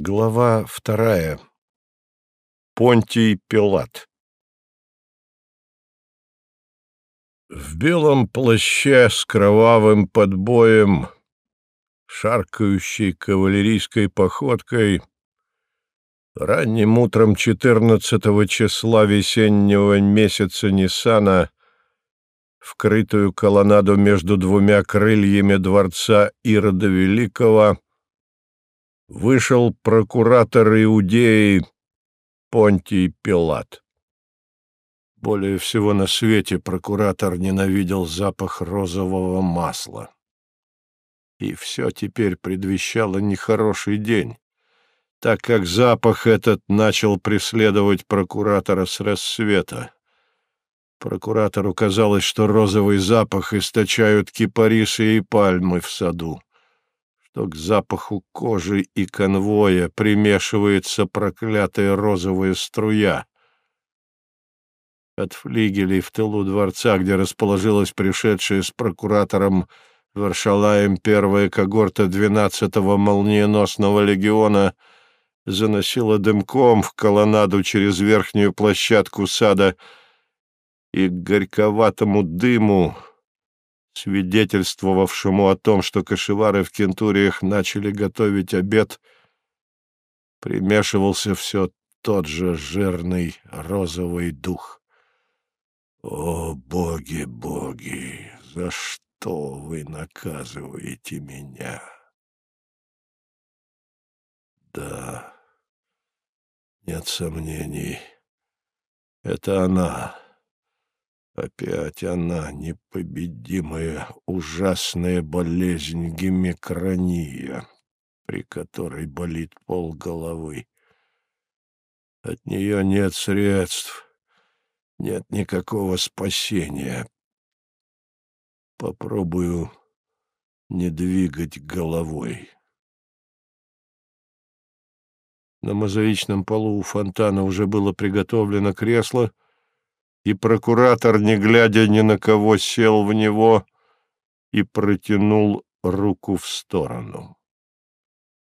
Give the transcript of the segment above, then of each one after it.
Глава вторая. Понтий Пилат. В белом плаще с кровавым подбоем, шаркающей кавалерийской походкой, ранним утром 14 числа весеннего месяца Ниссана вкрытую колоннаду между двумя крыльями дворца Ирода Великого вышел прокуратор Иудеи Понтий Пилат. Более всего на свете прокуратор ненавидел запах розового масла. И все теперь предвещало нехороший день, так как запах этот начал преследовать прокуратора с рассвета. Прокуратору казалось, что розовый запах источают кипарисы и пальмы в саду что к запаху кожи и конвоя примешивается проклятая розовая струя. От флигелей в тылу дворца, где расположилась пришедшая с прокуратором Варшалаем первая когорта двенадцатого молниеносного легиона, заносила дымком в колоннаду через верхнюю площадку сада, и к горьковатому дыму свидетельствовавшему о том, что кошевары в кентуриях начали готовить обед, примешивался все тот же жирный розовый дух. «О, боги, боги, за что вы наказываете меня?» «Да, нет сомнений, это она». Опять она, непобедимая, ужасная болезнь гемикрония, при которой болит пол головы. От нее нет средств, нет никакого спасения. Попробую не двигать головой. На мозаичном полу у фонтана уже было приготовлено кресло — и прокуратор, не глядя ни на кого, сел в него и протянул руку в сторону.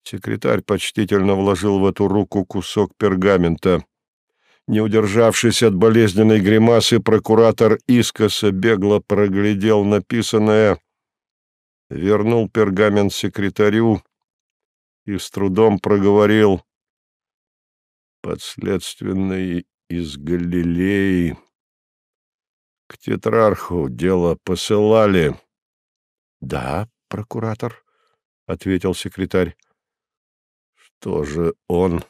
Секретарь почтительно вложил в эту руку кусок пергамента. Не удержавшись от болезненной гримасы, прокуратор искоса бегло проглядел написанное, вернул пергамент секретарю и с трудом проговорил «Подследственный из Галилеи к тетрарху дело посылали. — Да, прокуратор, — ответил секретарь. — Что же он?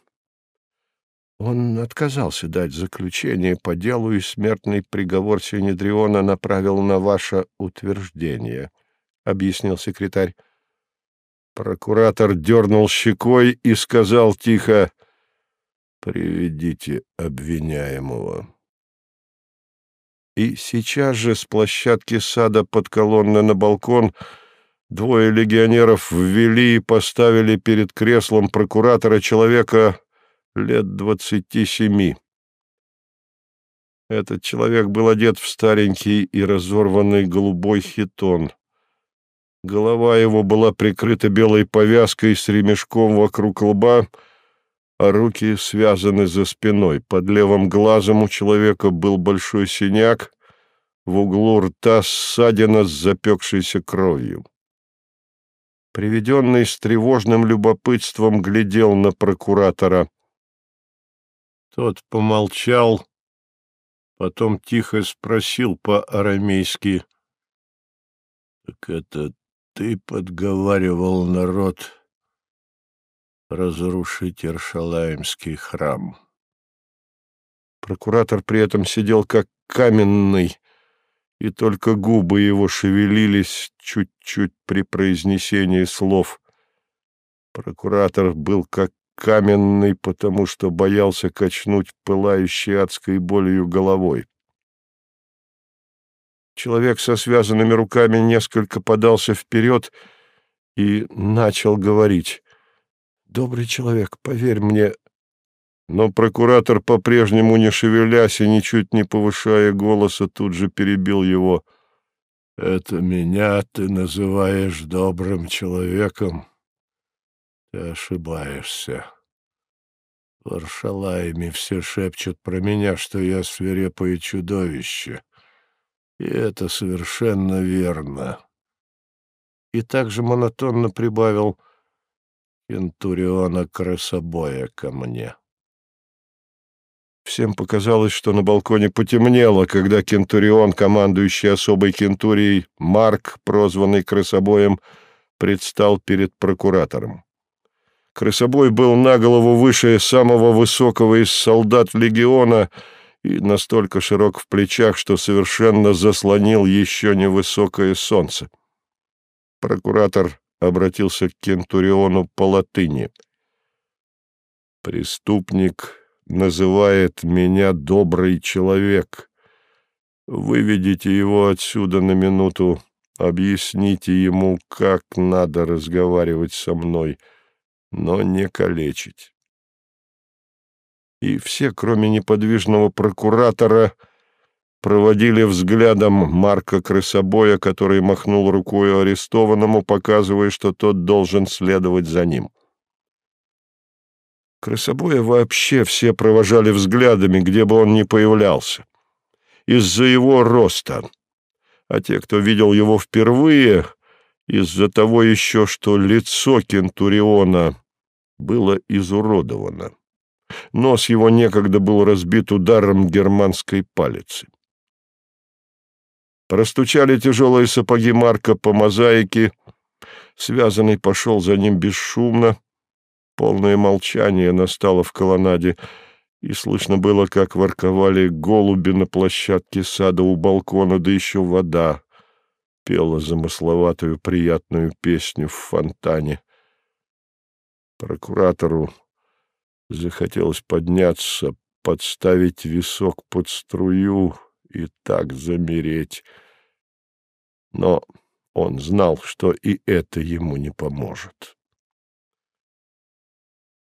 Он отказался дать заключение по делу, и смертный приговор Синедриона направил на ваше утверждение, — объяснил секретарь. Прокуратор дернул щекой и сказал тихо, — Приведите обвиняемого и сейчас же с площадки сада под колонны на балкон двое легионеров ввели и поставили перед креслом прокуратора человека лет двадцати семи. Этот человек был одет в старенький и разорванный голубой хитон. Голова его была прикрыта белой повязкой с ремешком вокруг лба, руки связаны за спиной. Под левым глазом у человека был большой синяк, в углу рта ссадина с запекшейся кровью. Приведенный с тревожным любопытством глядел на прокуратора. Тот помолчал, потом тихо спросил по-арамейски. — Так это ты подговаривал народ разрушить Иршалаемский храм. Прокуратор при этом сидел как каменный, и только губы его шевелились чуть-чуть при произнесении слов. Прокуратор был как каменный, потому что боялся качнуть пылающей адской болью головой. Человек со связанными руками несколько подался вперед и начал говорить. «Добрый человек, поверь мне...» Но прокуратор, по-прежнему не шевелясь и ничуть не повышая голоса, тут же перебил его. «Это меня ты называешь добрым человеком? Ты ошибаешься. В Аршалаеме все шепчут про меня, что я свирепое чудовище. И это совершенно верно. И также монотонно прибавил Кентуриона красобоя ко мне. Всем показалось, что на балконе потемнело, когда Кентурион, командующий особой Кентурией, Марк, прозванный красобоем, предстал перед прокуратором. Крысобой был на голову выше самого высокого из солдат легиона и настолько широк в плечах, что совершенно заслонил еще невысокое солнце. Прокуратор обратился к Кентуриону по латыни. «Преступник называет меня добрый человек. Выведите его отсюда на минуту, объясните ему, как надо разговаривать со мной, но не калечить. И все, кроме неподвижного прокуратора, проводили взглядом Марка Крысобоя, который махнул рукой арестованному, показывая, что тот должен следовать за ним. Красобоя вообще все провожали взглядами, где бы он ни появлялся. Из-за его роста. А те, кто видел его впервые, из-за того еще, что лицо Кентуриона было изуродовано. Нос его некогда был разбит ударом германской палицы. Простучали тяжелые сапоги Марка по мозаике. Связанный пошел за ним бесшумно, Полное молчание настало в колоннаде, и слышно было, как ворковали голуби на площадке сада у балкона, да еще вода пела замысловатую приятную песню в фонтане. Прокуратору захотелось подняться, подставить висок под струю и так замереть. Но он знал, что и это ему не поможет.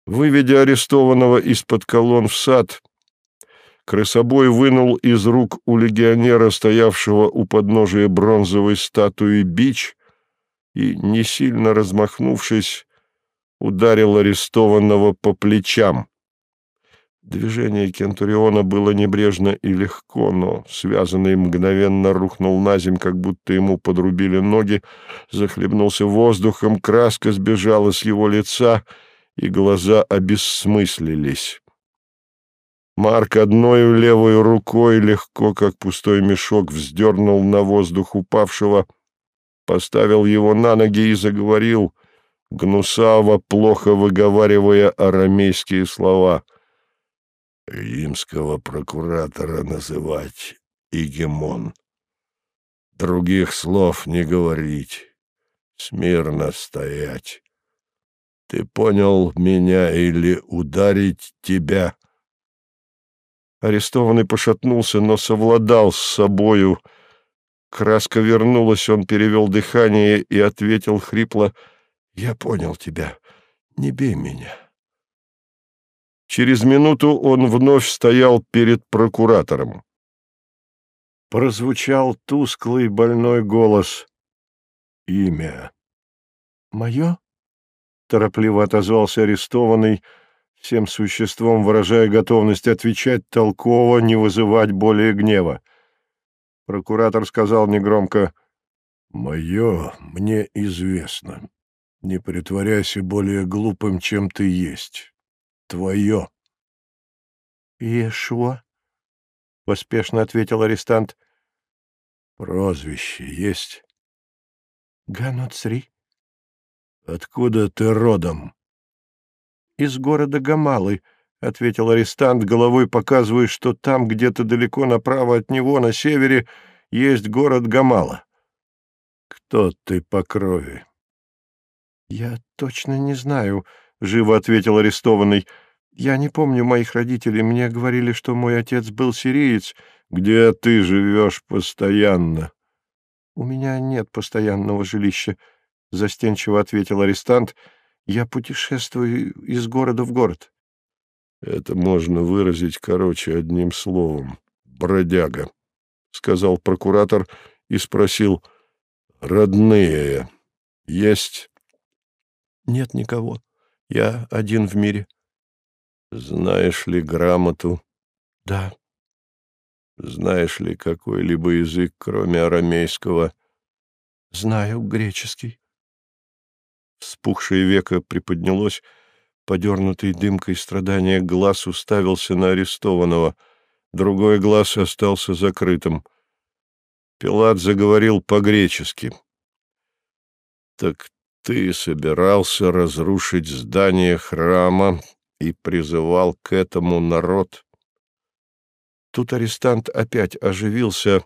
Выведя арестованного из-под колонн в сад, крысобой вынул из рук у легионера, стоявшего у подножия бронзовой статуи, бич и, не сильно размахнувшись, ударил арестованного по плечам. Движение Кентуриона было небрежно и легко, но связанный мгновенно рухнул на земь, как будто ему подрубили ноги, захлебнулся воздухом, краска сбежала с его лица — и глаза обессмыслились. Марк одной левой рукой легко, как пустой мешок, вздернул на воздух упавшего, поставил его на ноги и заговорил, гнусаво, плохо выговаривая арамейские слова. «Римского прокуратора называть Игемон. Других слов не говорить, смирно стоять. Ты понял меня или ударить тебя?» Арестованный пошатнулся, но совладал с собою. Краска вернулась, он перевел дыхание и ответил хрипло, «Я понял тебя. Не бей меня». Через минуту он вновь стоял перед прокуратором. Прозвучал тусклый больной голос. «Имя». «Мое?» торопливо отозвался арестованный, всем существом выражая готовность отвечать толково, не вызывать более гнева. Прокуратор сказал негромко, «Мое мне известно. Не притворяйся более глупым, чем ты есть. Твое». «Иешуа?» — поспешно ответил арестант. «Прозвище есть?» «Ганоцри». «Откуда ты родом?» «Из города Гамалы», — ответил арестант, головой показывая, что там, где-то далеко направо от него, на севере, есть город Гамала. «Кто ты по крови?» «Я точно не знаю», — живо ответил арестованный. «Я не помню моих родителей. Мне говорили, что мой отец был сириец. Где ты живешь постоянно?» «У меня нет постоянного жилища», — застенчиво ответил арестант, — я путешествую из города в город. — Это можно выразить короче одним словом. Бродяга, — сказал прокуратор и спросил. — Родные есть? — Нет никого. Я один в мире. Знаешь ли грамоту? Да. Знаешь ли какой-либо язык, кроме арамейского? Знаю греческий. Вспухшее веко приподнялось, подернутый дымкой страдания глаз уставился на арестованного, другой глаз остался закрытым. Пилат заговорил по-гречески. «Так ты собирался разрушить здание храма и призывал к этому народ?» Тут арестант опять оживился,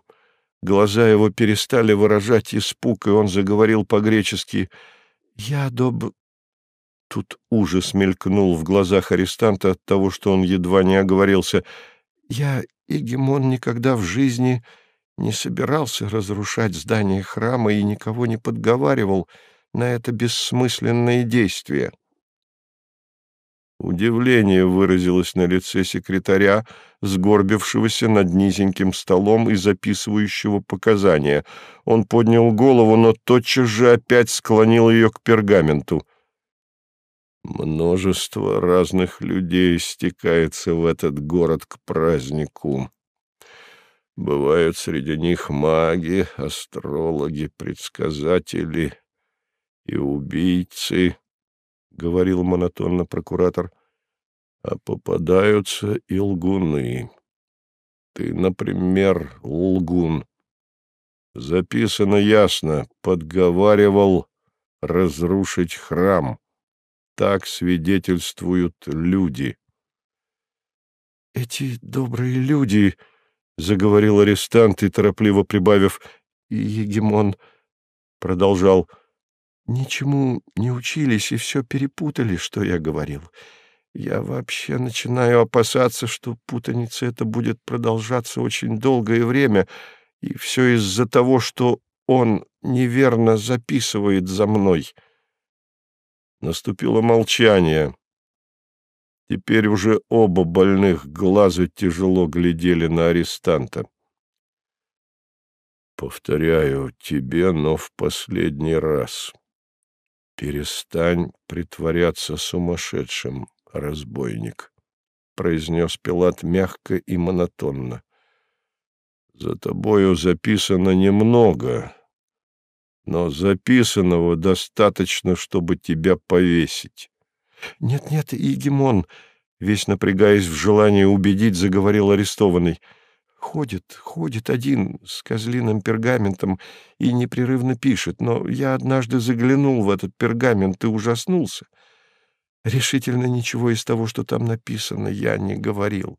глаза его перестали выражать испуг, и он заговорил по-гречески «Я доб...» Тут ужас мелькнул в глазах арестанта от того, что он едва не оговорился. «Я, Игемон, никогда в жизни не собирался разрушать здание храма и никого не подговаривал на это бессмысленное действие». Удивление выразилось на лице секретаря, сгорбившегося над низеньким столом и записывающего показания. Он поднял голову, но тотчас же опять склонил ее к пергаменту. Множество разных людей стекается в этот город к празднику. Бывают среди них маги, астрологи, предсказатели и убийцы, — говорил монотонно прокуратор, — а попадаются и лгуны. Ты, например, лгун. Записано ясно, подговаривал разрушить храм. Так свидетельствуют люди. «Эти добрые люди», — заговорил арестант и, торопливо прибавив, — «Егемон», — продолжал, — «ничему не учились и все перепутали, что я говорил. Я вообще начинаю опасаться, что путаница эта будет продолжаться очень долгое время, и все из-за того, что он неверно записывает за мной». Наступило молчание. Теперь уже оба больных глаза тяжело глядели на арестанта. «Повторяю тебе, но в последний раз. Перестань притворяться сумасшедшим, разбойник», — произнес Пилат мягко и монотонно. «За тобою записано немного, но записанного достаточно, чтобы тебя повесить. «Нет-нет, Игемон», — весь напрягаясь в желании убедить, заговорил арестованный. «Ходит, ходит один с козлиным пергаментом и непрерывно пишет, но я однажды заглянул в этот пергамент и ужаснулся. Решительно ничего из того, что там написано, я не говорил».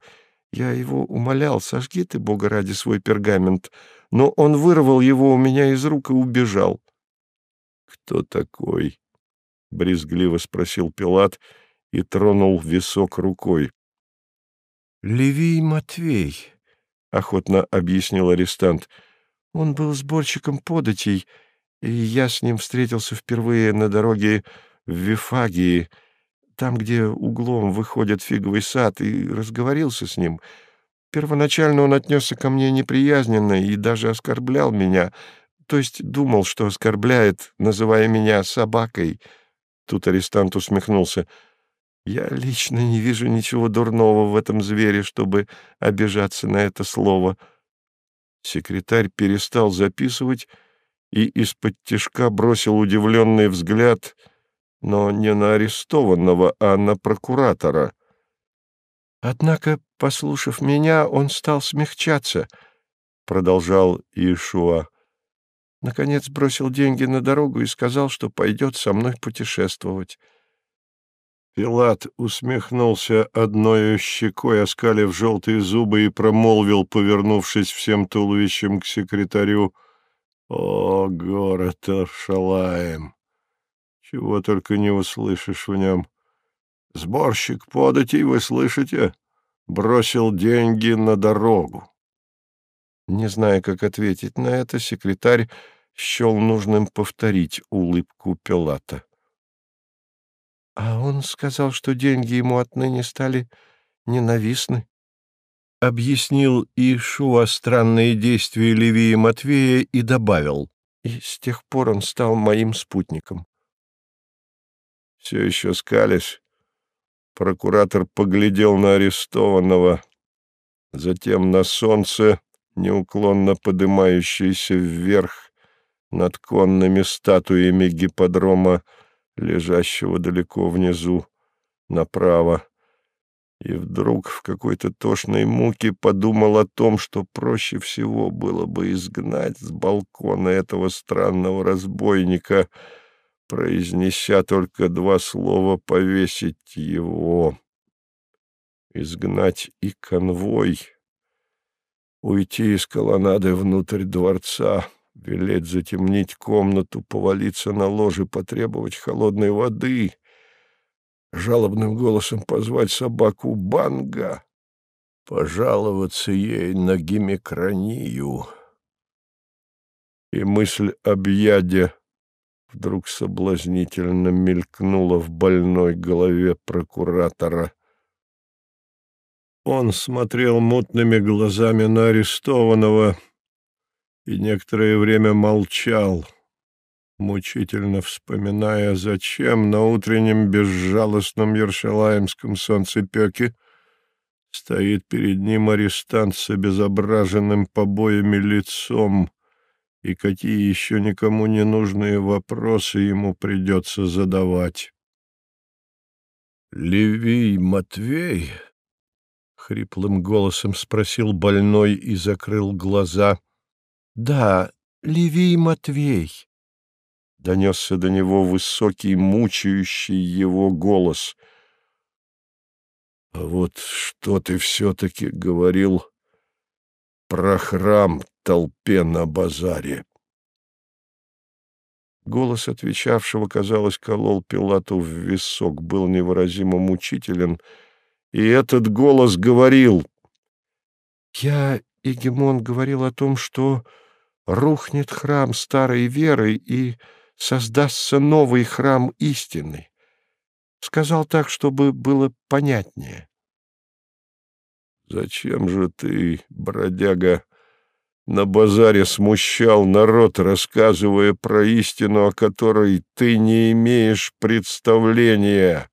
Я его умолял, сожги ты, Бога ради, свой пергамент, но он вырвал его у меня из рук и убежал. — Кто такой? — брезгливо спросил Пилат и тронул висок рукой. — Левий Матвей, — охотно объяснил арестант. Он был сборщиком податей, и я с ним встретился впервые на дороге в Вифагии, — там, где углом выходит фиговый сад, и разговорился с ним. Первоначально он отнесся ко мне неприязненно и даже оскорблял меня, то есть думал, что оскорбляет, называя меня собакой. Тут арестант усмехнулся. Я лично не вижу ничего дурного в этом звере, чтобы обижаться на это слово. Секретарь перестал записывать и из-под тишка бросил удивленный взгляд — но не на арестованного, а на прокуратора. «Однако, послушав меня, он стал смягчаться», — продолжал Иешуа. «Наконец бросил деньги на дорогу и сказал, что пойдет со мной путешествовать». Пилат усмехнулся одной щекой, оскалив желтые зубы, и промолвил, повернувшись всем туловищем к секретарю, «О, город Аршалаем! Чего только не услышишь в нем. Сборщик податей, вы слышите? Бросил деньги на дорогу. Не зная, как ответить на это, секретарь счел нужным повторить улыбку Пилата. — А он сказал, что деньги ему отныне стали ненавистны. Объяснил Ишуа странные действия Левии Матвея и добавил, и с тех пор он стал моим спутником. Все еще скалишь? Прокуратор поглядел на арестованного, затем на солнце, неуклонно подымающееся вверх над конными статуями гипподрома, лежащего далеко внизу, направо. И вдруг в какой-то тошной муке подумал о том, что проще всего было бы изгнать с балкона этого странного разбойника, произнеся только два слова «повесить его». Изгнать и конвой, уйти из колоннады внутрь дворца, велеть затемнить комнату, повалиться на ложе, потребовать холодной воды — жалобным голосом позвать собаку Банга, пожаловаться ей на гемикронию. И мысль об яде вдруг соблазнительно мелькнула в больной голове прокуратора. Он смотрел мутными глазами на арестованного и некоторое время молчал — мучительно вспоминая, зачем на утреннем безжалостном ершалаемском солнцепеке стоит перед ним арестант с обезображенным побоями лицом, и какие еще никому не нужные вопросы ему придется задавать. «Левий Матвей?» — хриплым голосом спросил больной и закрыл глаза. «Да, Левий Матвей», — донесся до него высокий, мучающий его голос. — А вот что ты все-таки говорил про храм толпе на базаре? Голос отвечавшего, казалось, колол Пилату в висок, был невыразимо мучителен, и этот голос говорил. «Я, Егемон, говорил о том, что рухнет храм старой веры, и создастся новый храм истины. Сказал так, чтобы было понятнее. «Зачем же ты, бродяга, на базаре смущал народ, рассказывая про истину, о которой ты не имеешь представления?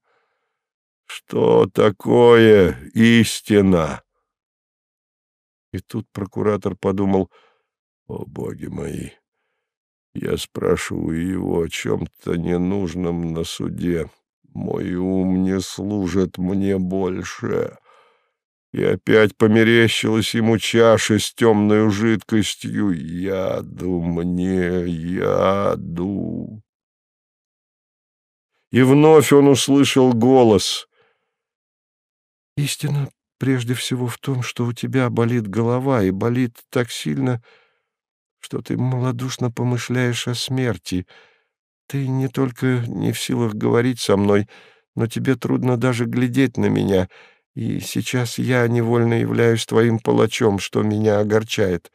Что такое истина?» И тут прокуратор подумал, «О, боги мои!» Я спрашиваю его о чем-то ненужном на суде. Мой ум не служит мне больше. И опять померещилась ему чаша с темной жидкостью. Яду мне, яду. И вновь он услышал голос. «Истина прежде всего в том, что у тебя болит голова, и болит так сильно, что ты малодушно помышляешь о смерти. Ты не только не в силах говорить со мной, но тебе трудно даже глядеть на меня, и сейчас я невольно являюсь твоим палачом, что меня огорчает.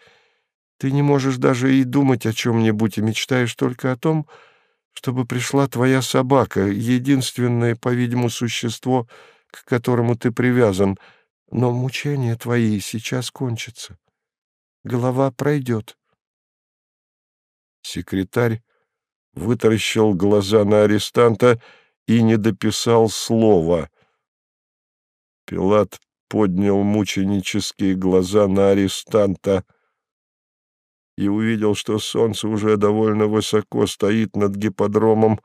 Ты не можешь даже и думать о чем-нибудь, и мечтаешь только о том, чтобы пришла твоя собака, единственное, по-видимому, существо, к которому ты привязан, но мучения твои сейчас кончатся. Голова пройдет. Секретарь вытаращил глаза на арестанта и не дописал слова. Пилат поднял мученические глаза на арестанта и увидел, что солнце уже довольно высоко стоит над гиподромом,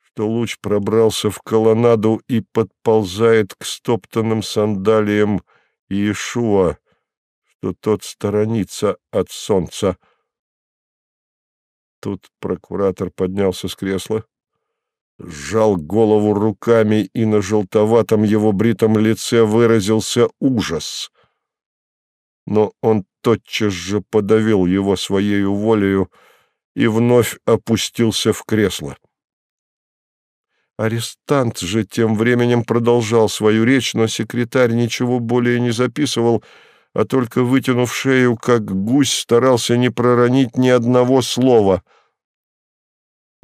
что луч пробрался в колоннаду и подползает к стоптанным сандалиям Иешуа, что тот сторонится от солнца. Тут прокуратор поднялся с кресла, сжал голову руками, и на желтоватом его бритом лице выразился ужас. Но он тотчас же подавил его своей волею и вновь опустился в кресло. Арестант же тем временем продолжал свою речь, но секретарь ничего более не записывал, а только, вытянув шею, как гусь, старался не проронить ни одного слова —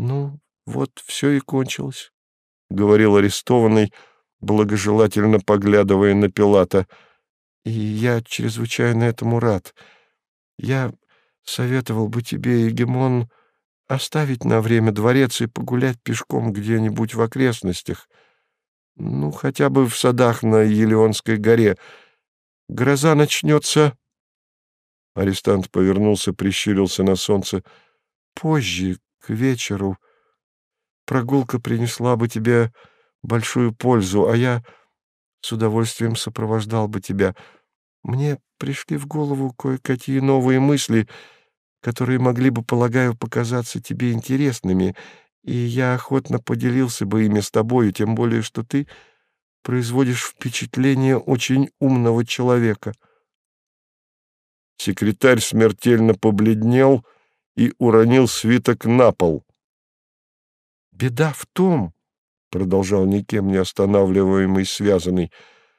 «Ну, вот все и кончилось», — говорил арестованный, благожелательно поглядывая на Пилата. «И я чрезвычайно этому рад. Я советовал бы тебе, Егемон, оставить на время дворец и погулять пешком где-нибудь в окрестностях. Ну, хотя бы в садах на Елеонской горе. Гроза начнется... Арестант повернулся, прищурился на солнце. Позже, к вечеру. Прогулка принесла бы тебе большую пользу, а я с удовольствием сопровождал бы тебя. Мне пришли в голову кое-какие новые мысли, которые могли бы, полагаю, показаться тебе интересными, и я охотно поделился бы ими с тобою, тем более, что ты производишь впечатление очень умного человека». Секретарь смертельно побледнел и уронил свиток на пол. «Беда в том, — продолжал никем не останавливаемый связанный,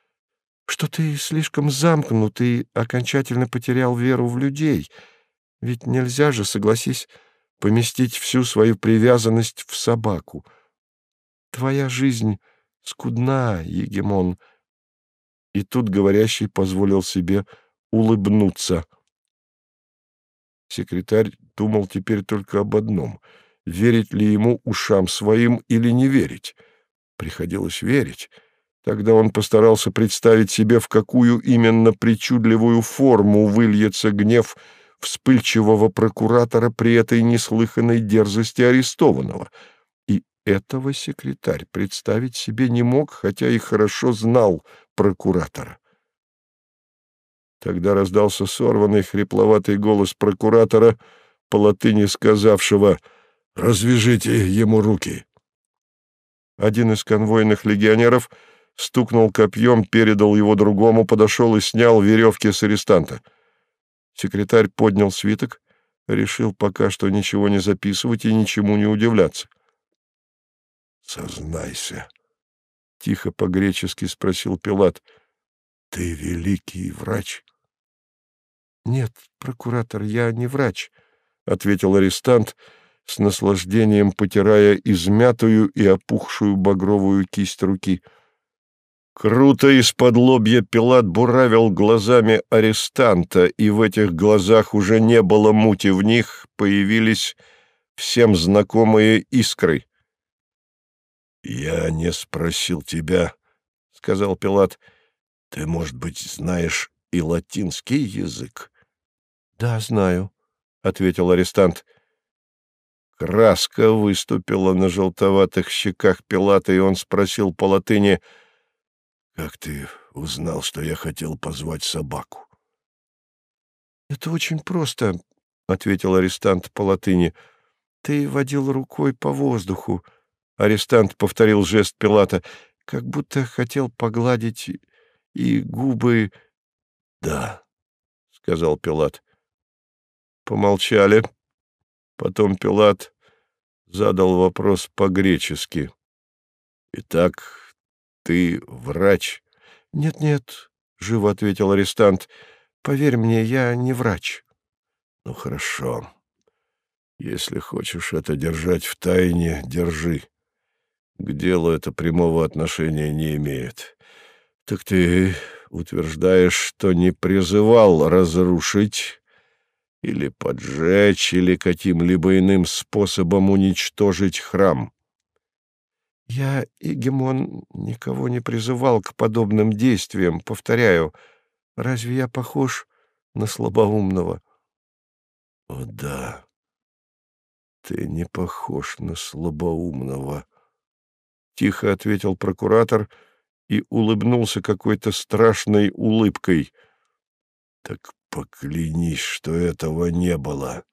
— что ты слишком замкнут и окончательно потерял веру в людей. Ведь нельзя же, согласись, поместить всю свою привязанность в собаку. Твоя жизнь скудна, Егемон. И тут говорящий позволил себе улыбнуться. Секретарь думал теперь только об одном — верить ли ему ушам своим или не верить. Приходилось верить. Тогда он постарался представить себе, в какую именно причудливую форму выльется гнев вспыльчивого прокуратора при этой неслыханной дерзости арестованного. И этого секретарь представить себе не мог, хотя и хорошо знал прокуратора. Тогда раздался сорванный хрипловатый голос прокуратора, по латыни сказавшего «Развяжите ему руки». Один из конвойных легионеров стукнул копьем, передал его другому, подошел и снял веревки с арестанта. Секретарь поднял свиток, решил пока что ничего не записывать и ничему не удивляться. «Сознайся», — тихо по-гречески спросил Пилат, — «ты великий врач?» «Нет, прокуратор, я не врач», — ответил арестант, с наслаждением потирая измятую и опухшую багровую кисть руки. Круто из-под лобья Пилат буравил глазами арестанта, и в этих глазах уже не было мути, в них появились всем знакомые искры. «Я не спросил тебя», — сказал Пилат. «Ты, может быть, знаешь и латинский язык?» «Да, знаю», — ответил арестант. Краска выступила на желтоватых щеках Пилата, и он спросил по латыни, «Как ты узнал, что я хотел позвать собаку?» «Это очень просто», — ответил арестант по латыни. «Ты водил рукой по воздуху». Арестант повторил жест Пилата, как будто хотел погладить и губы... «Да», — сказал Пилат. Помолчали. Потом Пилат задал вопрос по-гречески. «Итак, ты врач?» «Нет-нет», — живо ответил арестант. «Поверь мне, я не врач». «Ну, хорошо. Если хочешь это держать в тайне, держи. К делу это прямого отношения не имеет. Так ты утверждаешь, что не призывал разрушить или поджечь, или каким-либо иным способом уничтожить храм. Я, Игемон, никого не призывал к подобным действиям, повторяю. Разве я похож на слабоумного? О, да, ты не похож на слабоумного, — тихо ответил прокуратор — и улыбнулся какой-то страшной улыбкой. «Так поклянись, что этого не было».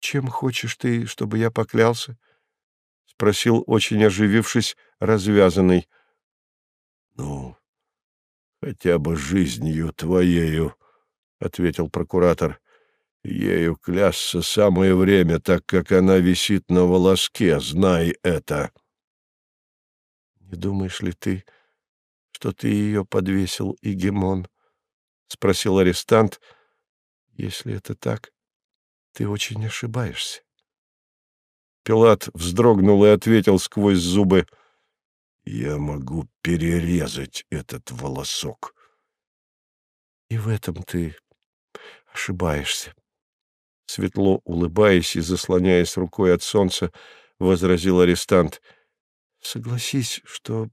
«Чем хочешь ты, чтобы я поклялся?» — спросил, очень оживившись, развязанный. «Ну, хотя бы жизнью твоею», — ответил прокуратор. «Ею клясться самое время, так как она висит на волоске, знай это». «Не думаешь ли ты, что ты ее подвесил, Игемон?» — спросил арестант. «Если это так, ты очень ошибаешься». Пилат вздрогнул и ответил сквозь зубы. «Я могу перерезать этот волосок». «И в этом ты ошибаешься». Светло улыбаясь и заслоняясь рукой от солнца, возразил арестант — Согласись, что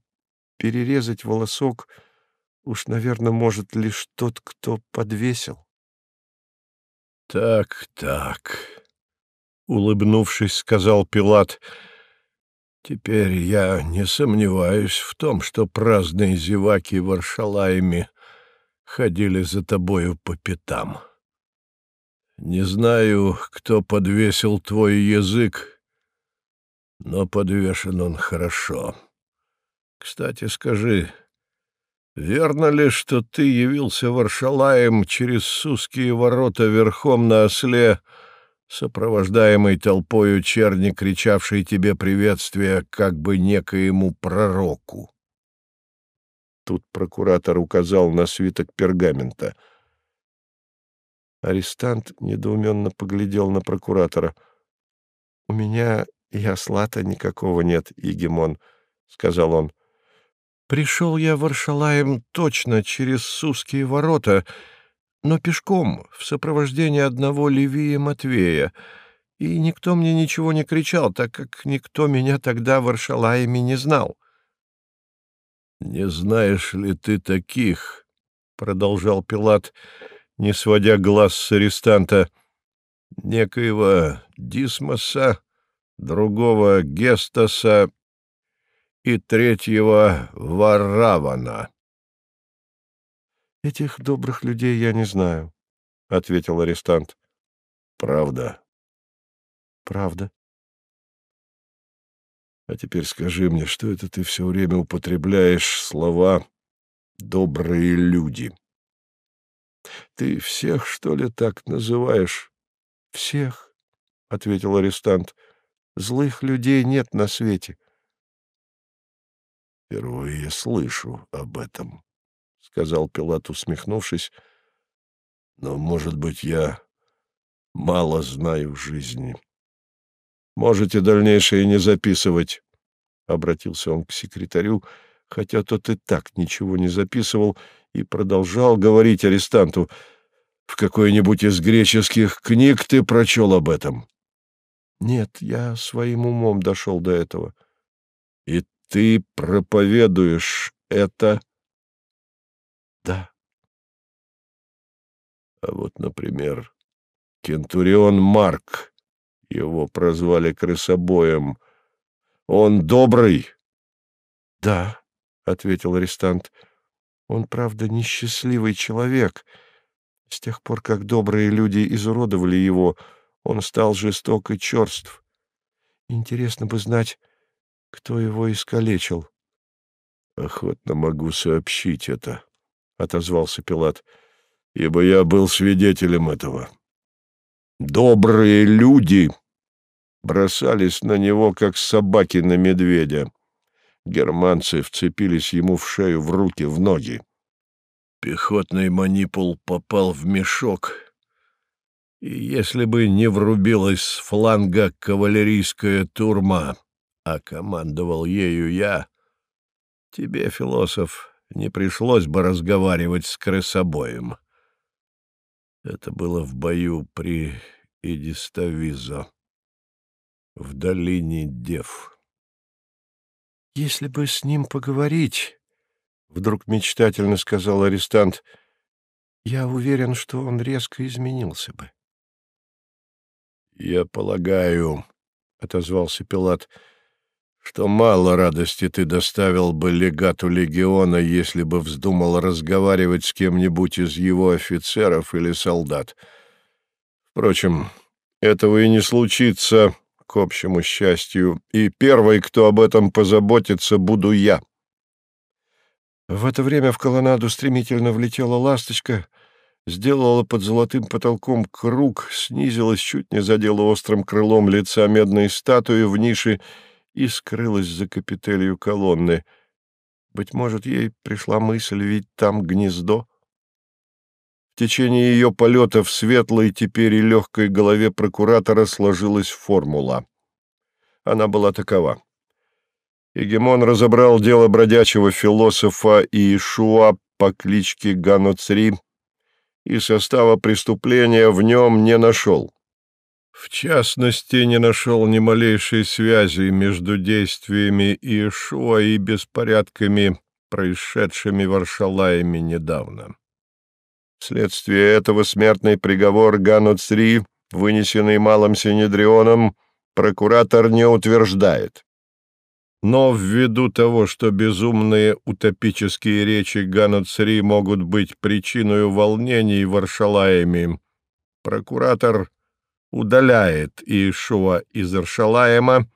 перерезать волосок уж, наверное, может лишь тот, кто подвесил. «Так, так», — улыбнувшись, сказал Пилат, — «теперь я не сомневаюсь в том, что праздные зеваки в Аршалайме ходили за тобою по пятам. Не знаю, кто подвесил твой язык, но подвешен он хорошо. Кстати, скажи, верно ли, что ты явился в Аршалаем через Сузские ворота верхом на осле, сопровождаемый толпою черни, кричавшей тебе приветствие как бы некоему пророку? Тут прокуратор указал на свиток пергамента. Арестант недоуменно поглядел на прокуратора. — У меня и осла-то никакого нет, Игемон, — сказал он. — Пришел я в Аршалаем точно через Сузские ворота, но пешком, в сопровождении одного Левия Матвея, и никто мне ничего не кричал, так как никто меня тогда в Аршалаеме не знал. «Не знаешь ли ты таких?» — продолжал Пилат, не сводя глаз с арестанта. «Некоего Дисмоса, другого Гестаса и третьего Варавана». «Этих добрых людей я не знаю», — ответил арестант. «Правда?» «Правда». А теперь скажи мне, что это ты все время употребляешь слова «добрые люди»? Ты всех, что ли, так называешь? — Всех, — ответил арестант. — Злых людей нет на свете. — Впервые слышу об этом, — сказал Пилат, усмехнувшись. — Но, может быть, я мало знаю жизни. — Можете дальнейшее не записывать, — обратился он к секретарю, хотя тот и так ничего не записывал и продолжал говорить арестанту. — В какой-нибудь из греческих книг ты прочел об этом? — Нет, я своим умом дошел до этого. — ты проповедуешь это? — Да. — А вот, например, Кентурион Марк его прозвали крысобоем. Он добрый? — Да, — ответил арестант. — Он, правда, несчастливый человек. С тех пор, как добрые люди изуродовали его, он стал жесток и черств. Интересно бы знать, кто его искалечил. — Охотно могу сообщить это, — отозвался Пилат, — ибо я был свидетелем этого. Добрые люди бросались на него, как собаки на медведя. Германцы вцепились ему в шею, в руки, в ноги. Пехотный манипул попал в мешок, и если бы не врубилась с фланга кавалерийская турма, а командовал ею я, тебе, философ, не пришлось бы разговаривать с крысобоем. Это было в бою при Идиставизо в долине Дев. «Если бы с ним поговорить, — вдруг мечтательно сказал арестант, — я уверен, что он резко изменился бы». «Я полагаю, — отозвался Пилат, — что мало радости ты доставил бы легату легиона, если бы вздумал разговаривать с кем-нибудь из его офицеров или солдат. Впрочем, этого и не случится, к общему счастью, и первый, кто об этом позаботится, буду я. В это время в колоннаду стремительно влетела ласточка, сделала под золотым потолком круг, снизилась, чуть не задела острым крылом лица медной статуи в нише и скрылась за капителью колонны. Быть может, ей пришла мысль, ведь там гнездо. В течение ее полета в светлой теперь и легкой голове прокуратора сложилась формула. Она была такова. Егемон разобрал дело бродячего философа Иешуа по кличке Ганоцри и состава преступления в нем не нашел. В частности, не нашел ни малейшей связи между действиями Иешуа и беспорядками, происшедшими в Аршалаеме недавно. Вследствие этого смертный приговор Гану-Цри, вынесенный Малым Синедрионом, прокуратор не утверждает. Но ввиду того, что безумные утопические речи Гану-Цри могут быть причиной волнений в Аршалаеме, прокуратор удаляет Иешуа из Аршалаема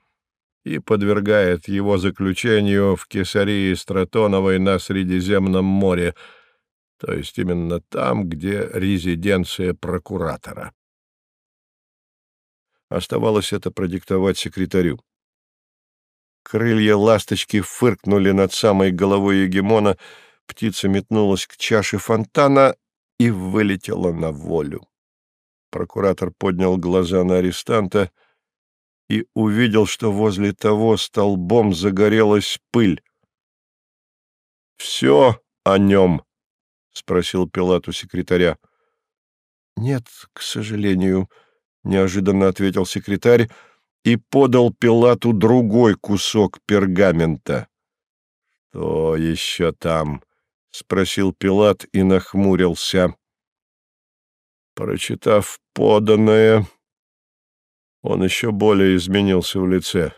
и подвергает его заключению в Кесарии Стратоновой на Средиземном море, то есть именно там, где резиденция прокуратора. Оставалось это продиктовать секретарю. Крылья ласточки фыркнули над самой головой егемона, птица метнулась к чаше фонтана и вылетела на волю. Прокуратор поднял глаза на арестанта и увидел, что возле того столбом загорелась пыль. «Все о нем?» — спросил Пилат у секретаря. «Нет, к сожалению», — неожиданно ответил секретарь и подал Пилату другой кусок пергамента. «Что еще там?» — спросил Пилат и нахмурился. Прочитав поданное, он еще более изменился в лице.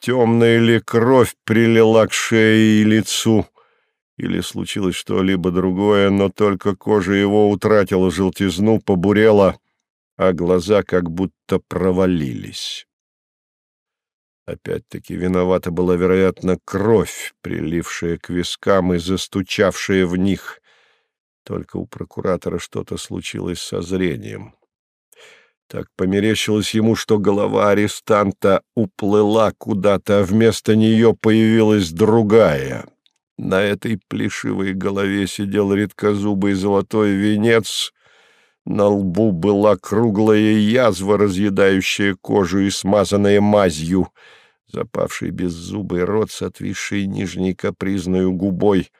Темная ли кровь прилила к шее и лицу, или случилось что-либо другое, но только кожа его утратила желтизну, побурела, а глаза как будто провалились. Опять-таки виновата была, вероятно, кровь, прилившая к вискам и застучавшая в них. Только у прокуратора что-то случилось со зрением. Так померещилось ему, что голова арестанта уплыла куда-то, а вместо нее появилась другая. На этой плешивой голове сидел редкозубый золотой венец, на лбу была круглая язва, разъедающая кожу и смазанная мазью, запавший беззубый рот с отвисшей нижней капризной губой —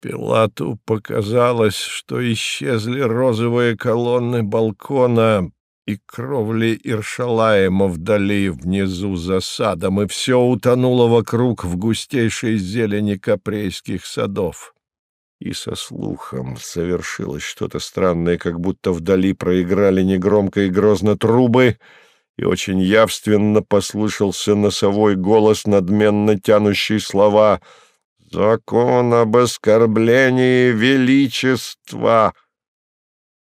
Пилату показалось, что исчезли розовые колонны балкона и кровли Иршалаема вдали внизу за садом, и все утонуло вокруг в густейшей зелени капрейских садов. И со слухом совершилось что-то странное, как будто вдали проиграли негромко и грозно трубы, и очень явственно послышался носовой голос, надменно тянущий слова — Закон об оскорблении величества.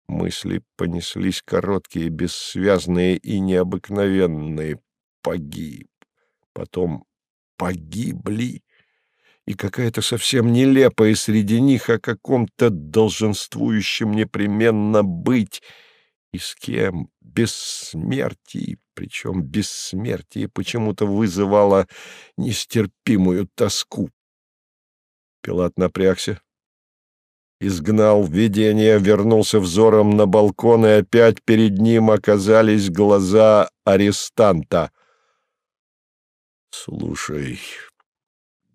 Мысли понеслись короткие, бессвязные и необыкновенные. Погиб. Потом погибли. И какая-то совсем нелепая среди них о каком-то долженствующем непременно быть. И с кем? Бессмертие. Причем бессмертие почему-то вызывало нестерпимую тоску. Пилат напрягся, изгнал видение, вернулся взором на балкон, и опять перед ним оказались глаза арестанта. — Слушай,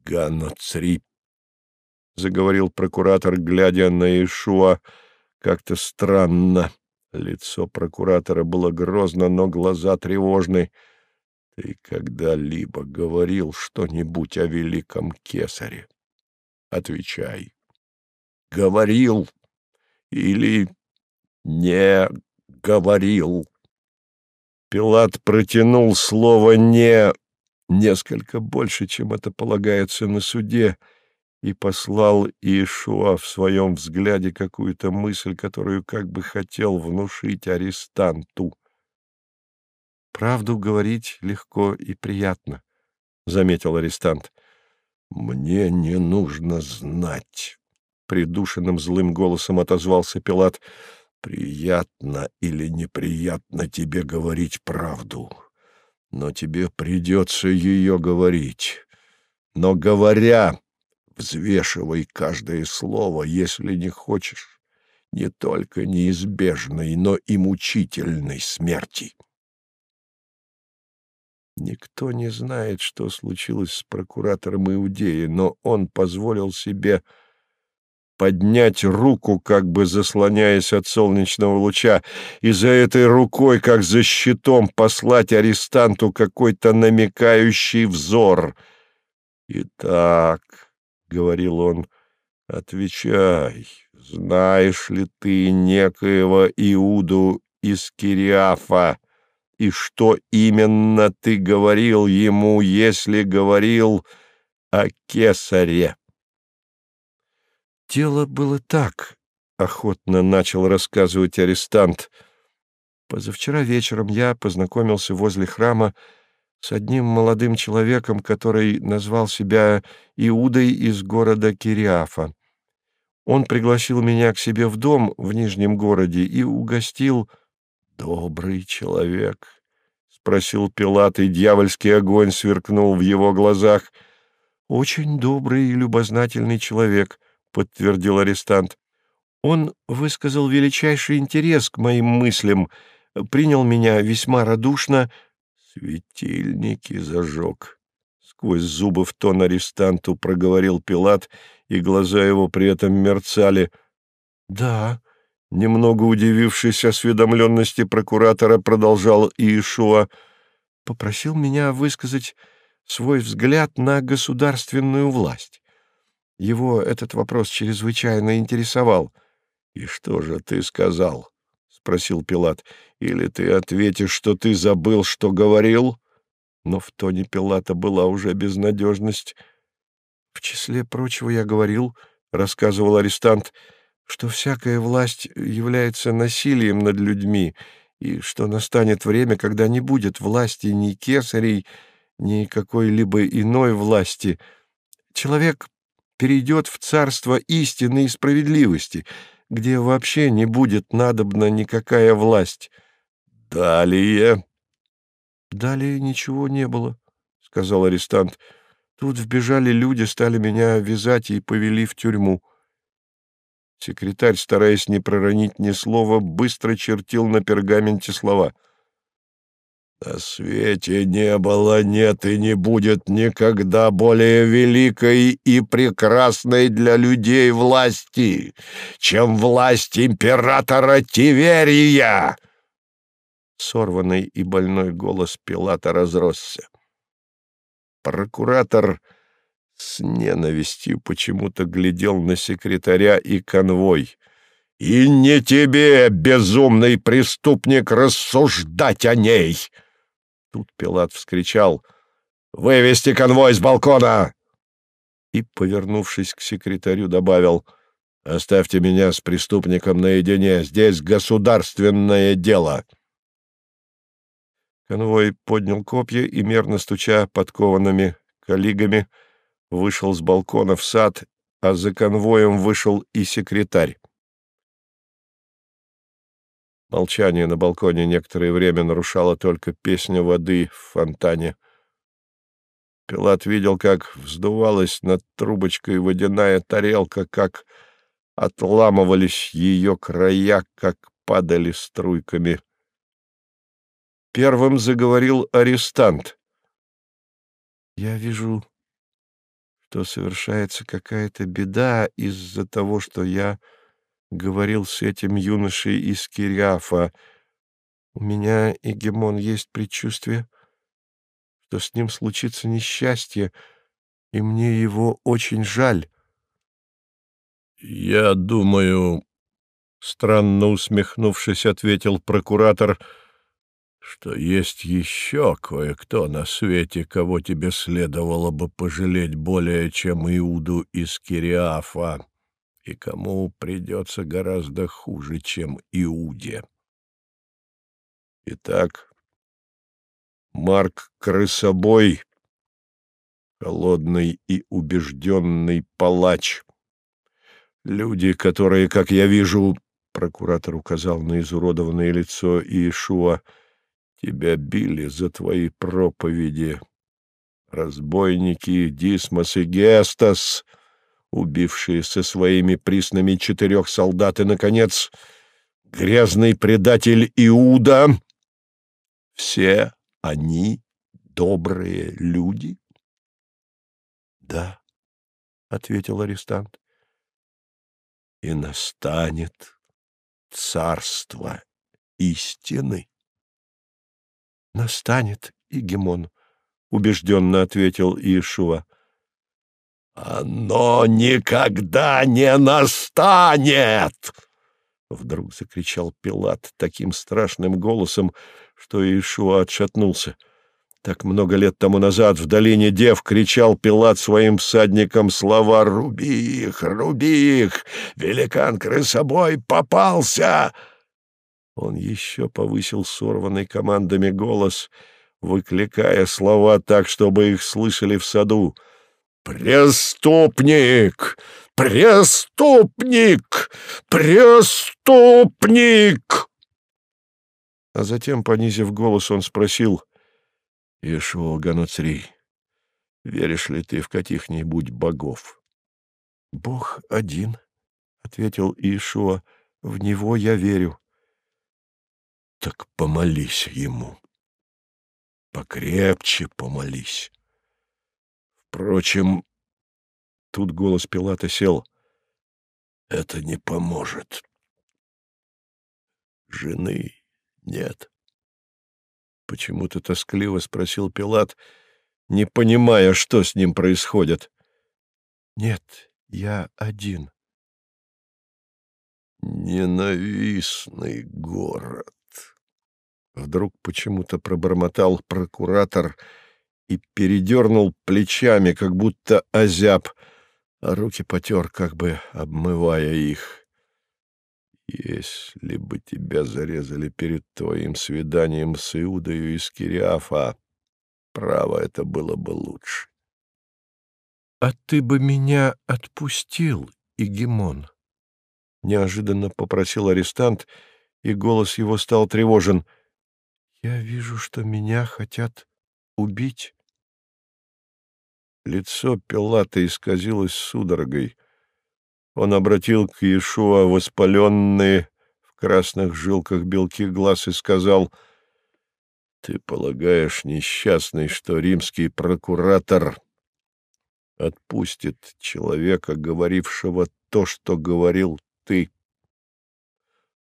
Ганоцри, — заговорил прокуратор, глядя на Ишуа, как-то странно. Лицо прокуратора было грозно, но глаза тревожны. — Ты когда-либо говорил что-нибудь о великом кесаре? — Отвечай. Говорил или не говорил? Пилат протянул слово «не» несколько больше, чем это полагается на суде, и послал Иешуа в своем взгляде какую-то мысль, которую как бы хотел внушить арестанту. «Правду говорить легко и приятно», — заметил арестант. «Мне не нужно знать», — придушенным злым голосом отозвался Пилат. «Приятно или неприятно тебе говорить правду, но тебе придется ее говорить. Но, говоря, взвешивай каждое слово, если не хочешь не только неизбежной, но и мучительной смерти». Никто не знает, что случилось с прокуратором Иудеи, но он позволил себе поднять руку, как бы заслоняясь от солнечного луча, и за этой рукой, как за щитом, послать арестанту какой-то намекающий взор. «Итак», — говорил он, — «отвечай, знаешь ли ты некоего Иуду из Кириафа, и что именно ты говорил ему, если говорил о кесаре?» Дело было так, — охотно начал рассказывать арестант. Позавчера вечером я познакомился возле храма с одним молодым человеком, который назвал себя Иудой из города Кириафа. Он пригласил меня к себе в дом в Нижнем городе и угостил... «Добрый человек», — спросил Пилат, и дьявольский огонь сверкнул в его глазах. «Очень добрый и любознательный человек», подтвердил арестант. Он высказал величайший интерес к моим мыслям, принял меня весьма радушно. Светильники зажег. Сквозь зубы в тон арестанту проговорил Пилат, и глаза его при этом мерцали. — Да, — немного удивившись осведомленности прокуратора, продолжал Иешуа, попросил меня высказать свой взгляд на государственную власть. Его этот вопрос чрезвычайно интересовал. «И что же ты сказал?» — спросил Пилат. «Или ты ответишь, что ты забыл, что говорил?» Но в тоне Пилата была уже безнадежность. «В числе прочего я говорил, — рассказывал арестант, — что всякая власть является насилием над людьми, и что настанет время, когда не будет власти ни кесарей, ни какой-либо иной власти. Человек перейдет в царство истины и справедливости, где вообще не будет надобна никакая власть. Далее... Далее ничего не было, — сказал арестант. Тут вбежали люди, стали меня вязать и повели в тюрьму. Секретарь, стараясь не проронить ни слова, быстро чертил на пергаменте слова — на свете не было, нет и не будет никогда более великой и прекрасной для людей власти, чем власть императора Тиверия!» Сорванный и больной голос Пилата разросся. Прокуратор с ненавистью почему-то глядел на секретаря и конвой. «И не тебе, безумный преступник, рассуждать о ней!» Тут Пилат вскричал «Вывести конвой с балкона!» И, повернувшись к секретарю, добавил «Оставьте меня с преступником наедине, здесь государственное дело!» Конвой поднял копья и, мерно стуча подкованными коллегами, вышел с балкона в сад, а за конвоем вышел и секретарь. Молчание на балконе некоторое время нарушала только песня воды в фонтане. Пилат видел, как вздувалась над трубочкой водяная тарелка, как отламывались ее края, как падали струйками. Первым заговорил арестант. «Я вижу, что совершается какая-то беда из-за того, что я говорил с этим юношей из Кириафа. У меня, Егемон, есть предчувствие, что с ним случится несчастье, и мне его очень жаль. — Я думаю, — странно усмехнувшись, ответил прокуратор, — что есть еще кое-кто на свете, кого тебе следовало бы пожалеть более, чем Иуду из Кириафа и кому придется гораздо хуже, чем Иуде. Итак, Марк Крысобой, холодный и убежденный палач, люди, которые, как я вижу, прокуратор указал на изуродованное лицо Иешуа, тебя били за твои проповеди, разбойники Дисмос и Гестас — убившие со своими приснами четырех солдат, и, наконец, грязный предатель Иуда. Все они добрые люди? — Да, — ответил арестант. и настанет царство истины. Настанет, Игемон, — убежденно ответил Иешуа. «Оно никогда не настанет!» Вдруг закричал Пилат таким страшным голосом, что Иешуа отшатнулся. Так много лет тому назад в долине Дев кричал Пилат своим всадникам слова «Руби их! Руби их! Великан крысобой попался!» Он еще повысил сорванный командами голос, выкликая слова так, чтобы их слышали в саду. «Преступник! Преступник! Преступник!» А затем, понизив голос, он спросил, «Ишуа Ганоцри, веришь ли ты в каких-нибудь богов?» «Бог один», — ответил Иешуа, — «в него я верю». «Так помолись ему, покрепче помолись». Впрочем, тут голос Пилата сел. Это не поможет. Жены нет. Почему-то тоскливо спросил Пилат, не понимая, что с ним происходит. Нет, я один. Ненавистный город. Вдруг почему-то пробормотал прокуратор — и передернул плечами, как будто озяб, а руки потер, как бы обмывая их. Если бы тебя зарезали перед твоим свиданием с Иудою из Кириафа, право, это было бы лучше. — А ты бы меня отпустил, Игемон? — неожиданно попросил арестант, и голос его стал тревожен. — Я вижу, что меня хотят убить. Лицо Пилата исказилось судорогой. Он обратил к Иешуа воспаленные в красных жилках белки глаз и сказал, «Ты полагаешь, несчастный, что римский прокуратор отпустит человека, говорившего то, что говорил ты?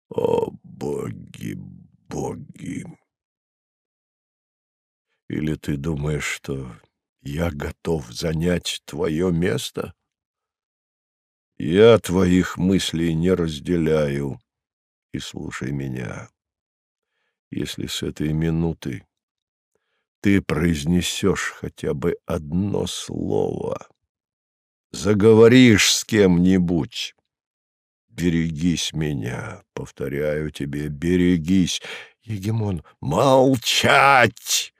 О, боги, боги! Или ты думаешь, что я готов занять твое место? Я твоих мыслей не разделяю. И слушай меня. Если с этой минуты ты произнесешь хотя бы одно слово, заговоришь с кем-нибудь, берегись меня, повторяю тебе, берегись. Егемон, молчать!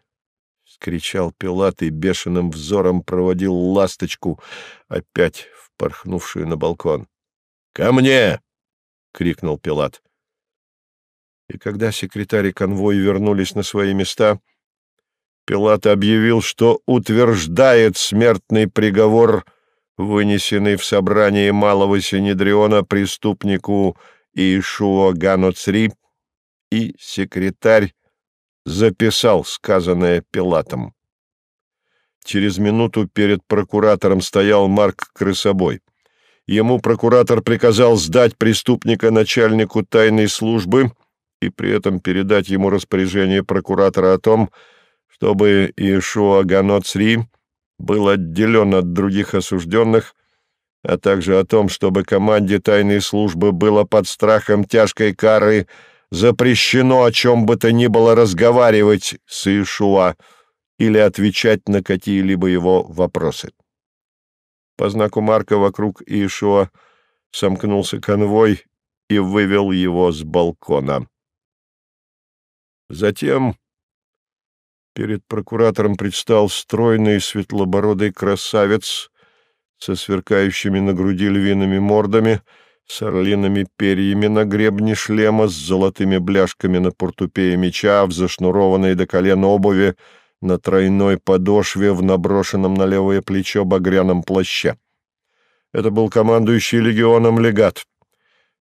Кричал Пилат и бешеным взором проводил ласточку, опять впорхнувшую на балкон. «Ко мне!» — крикнул Пилат. И когда секретарь и конвой вернулись на свои места, Пилат объявил, что утверждает смертный приговор, вынесенный в собрании Малого Синедриона преступнику Иешуа Ганоцри, и секретарь записал сказанное Пилатом. Через минуту перед прокуратором стоял Марк Крысобой. Ему прокуратор приказал сдать преступника начальнику тайной службы и при этом передать ему распоряжение прокуратора о том, чтобы Иешуа Ганоцри был отделен от других осужденных, а также о том, чтобы команде тайной службы было под страхом тяжкой кары – запрещено о чем бы то ни было разговаривать с Иешуа или отвечать на какие-либо его вопросы. По знаку Марка вокруг Иешуа сомкнулся конвой и вывел его с балкона. Затем перед прокуратором предстал стройный светлобородый красавец со сверкающими на груди львиными мордами — с орлиными перьями на гребне шлема, с золотыми бляшками на портупее меча, в зашнурованной до колен обуви, на тройной подошве в наброшенном на левое плечо багряном плаще. Это был командующий легионом легат.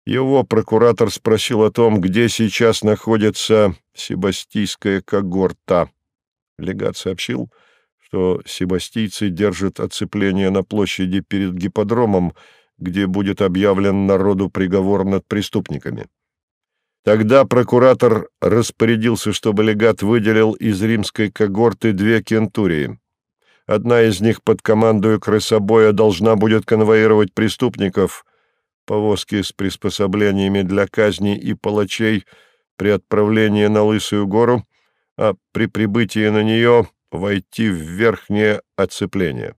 Его прокуратор спросил о том, где сейчас находится себастийская когорта. Легат сообщил, что себастийцы держат оцепление на площади перед гипподромом, где будет объявлен народу приговор над преступниками. Тогда прокуратор распорядился, чтобы легат выделил из римской когорты две кентурии. Одна из них под командою крысобоя должна будет конвоировать преступников, повозки с приспособлениями для казни и палачей при отправлении на Лысую гору, а при прибытии на нее войти в верхнее оцепление.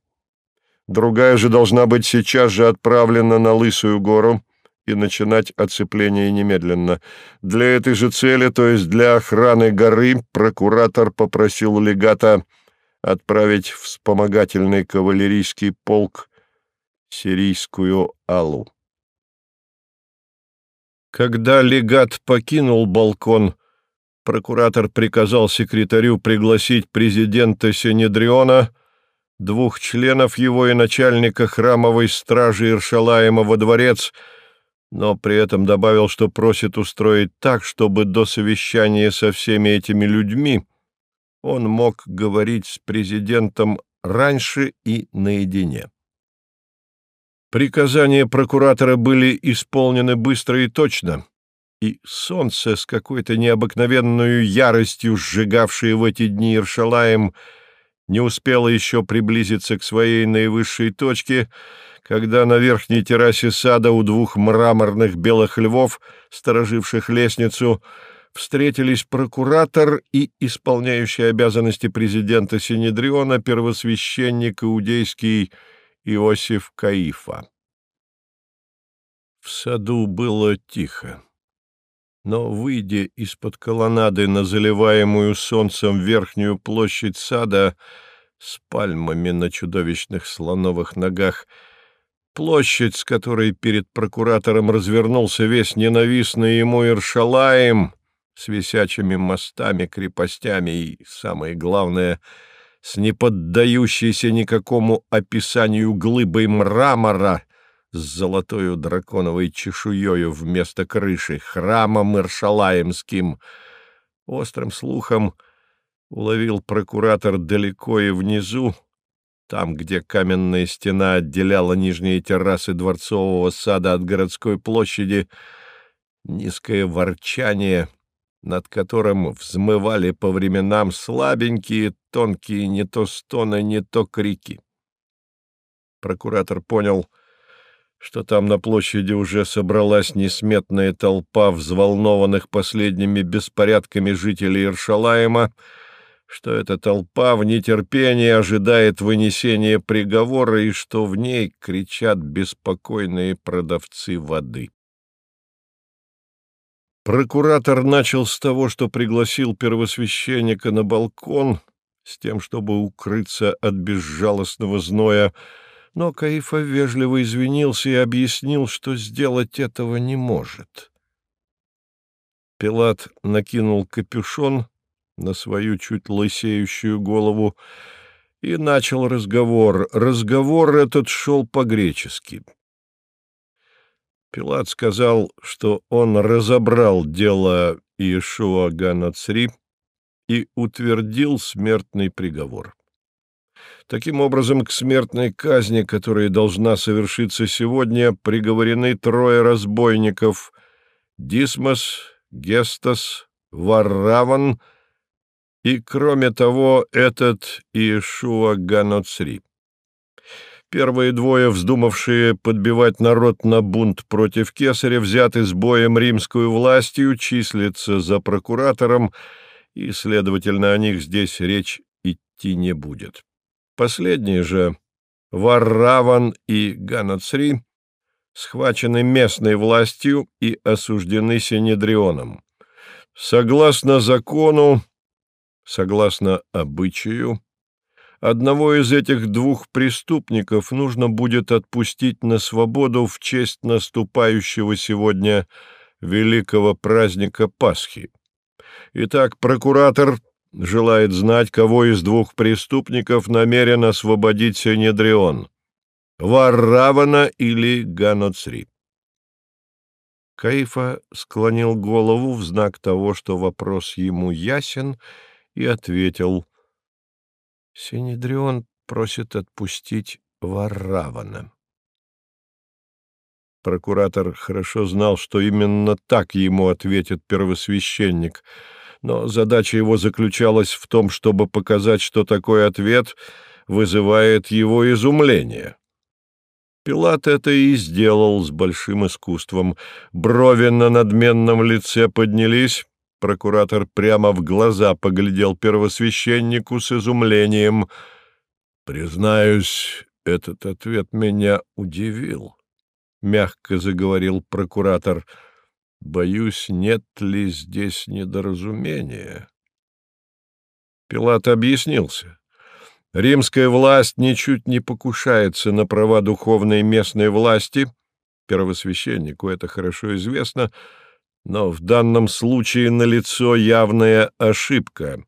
Другая же должна быть сейчас же отправлена на Лысую гору, и начинать оцепление немедленно. Для этой же цели, то есть для охраны горы, прокуратор попросил легата отправить вспомогательный кавалерийский полк сирийскую Аллу. Когда легат покинул балкон, прокуратор приказал секретарю пригласить президента Синедриона, двух членов его и начальника храмовой стражи Иршалаема во дворец — но при этом добавил, что просит устроить так, чтобы до совещания со всеми этими людьми он мог говорить с президентом раньше и наедине. Приказания прокуратора были исполнены быстро и точно, и солнце с какой-то необыкновенной яростью, сжигавшее в эти дни Иршалаем, не успело еще приблизиться к своей наивысшей точке — когда на верхней террасе сада у двух мраморных белых львов, стороживших лестницу, встретились прокуратор и исполняющий обязанности президента Синедриона первосвященник иудейский Иосиф Каифа. В саду было тихо. Но, выйдя из-под колоннады на заливаемую солнцем верхнюю площадь сада с пальмами на чудовищных слоновых ногах, Площадь, с которой перед прокуратором развернулся весь ненавистный ему Иршалаем, с висячими мостами, крепостями и, самое главное, с неподдающейся никакому описанию глыбой мрамора с золотою драконовой чешуею вместо крыши, храмом Иршалаемским, острым слухом уловил прокуратор далеко и внизу, там, где каменная стена отделяла нижние террасы дворцового сада от городской площади, низкое ворчание, над которым взмывали по временам слабенькие, тонкие не то стоны, не то крики. Прокуратор понял, что там на площади уже собралась несметная толпа взволнованных последними беспорядками жителей Иршалаема, что эта толпа в нетерпении ожидает вынесения приговора и что в ней кричат беспокойные продавцы воды. Прокуратор начал с того, что пригласил первосвященника на балкон с тем, чтобы укрыться от безжалостного зноя, но Каифа вежливо извинился и объяснил, что сделать этого не может. Пилат накинул капюшон на свою чуть лысеющую голову и начал разговор. Разговор этот шел по-гречески. Пилат сказал, что он разобрал дело Иешуа Ганацри и утвердил смертный приговор. Таким образом, к смертной казни, которая должна совершиться сегодня, приговорены трое разбойников — Дисмос, Гестас, Варраван — и, кроме того, этот Иешуа Ганоцри. Первые двое, вздумавшие подбивать народ на бунт против кесаря, взяты с боем римскую властью, числятся за прокуратором, и, следовательно, о них здесь речь идти не будет. Последние же, Варраван и Ганоцри, схвачены местной властью и осуждены Синедрионом. Согласно закону, Согласно обычаю, одного из этих двух преступников нужно будет отпустить на свободу в честь наступающего сегодня великого праздника Пасхи. Итак, прокуратор желает знать, кого из двух преступников намерен освободить Синедрион — Варравана или Ганоцри. Каифа склонил голову в знак того, что вопрос ему ясен — и ответил. Синедрион просит отпустить Варравана. Прокуратор хорошо знал, что именно так ему ответит первосвященник, но задача его заключалась в том, чтобы показать, что такой ответ вызывает его изумление. Пилат это и сделал с большим искусством. Брови на надменном лице поднялись, прокуратор прямо в глаза поглядел первосвященнику с изумлением. «Признаюсь, этот ответ меня удивил». — мягко заговорил прокуратор. — Боюсь, нет ли здесь недоразумения? Пилат объяснился. Римская власть ничуть не покушается на права духовной местной власти, первосвященнику это хорошо известно, но в данном случае налицо явная ошибка.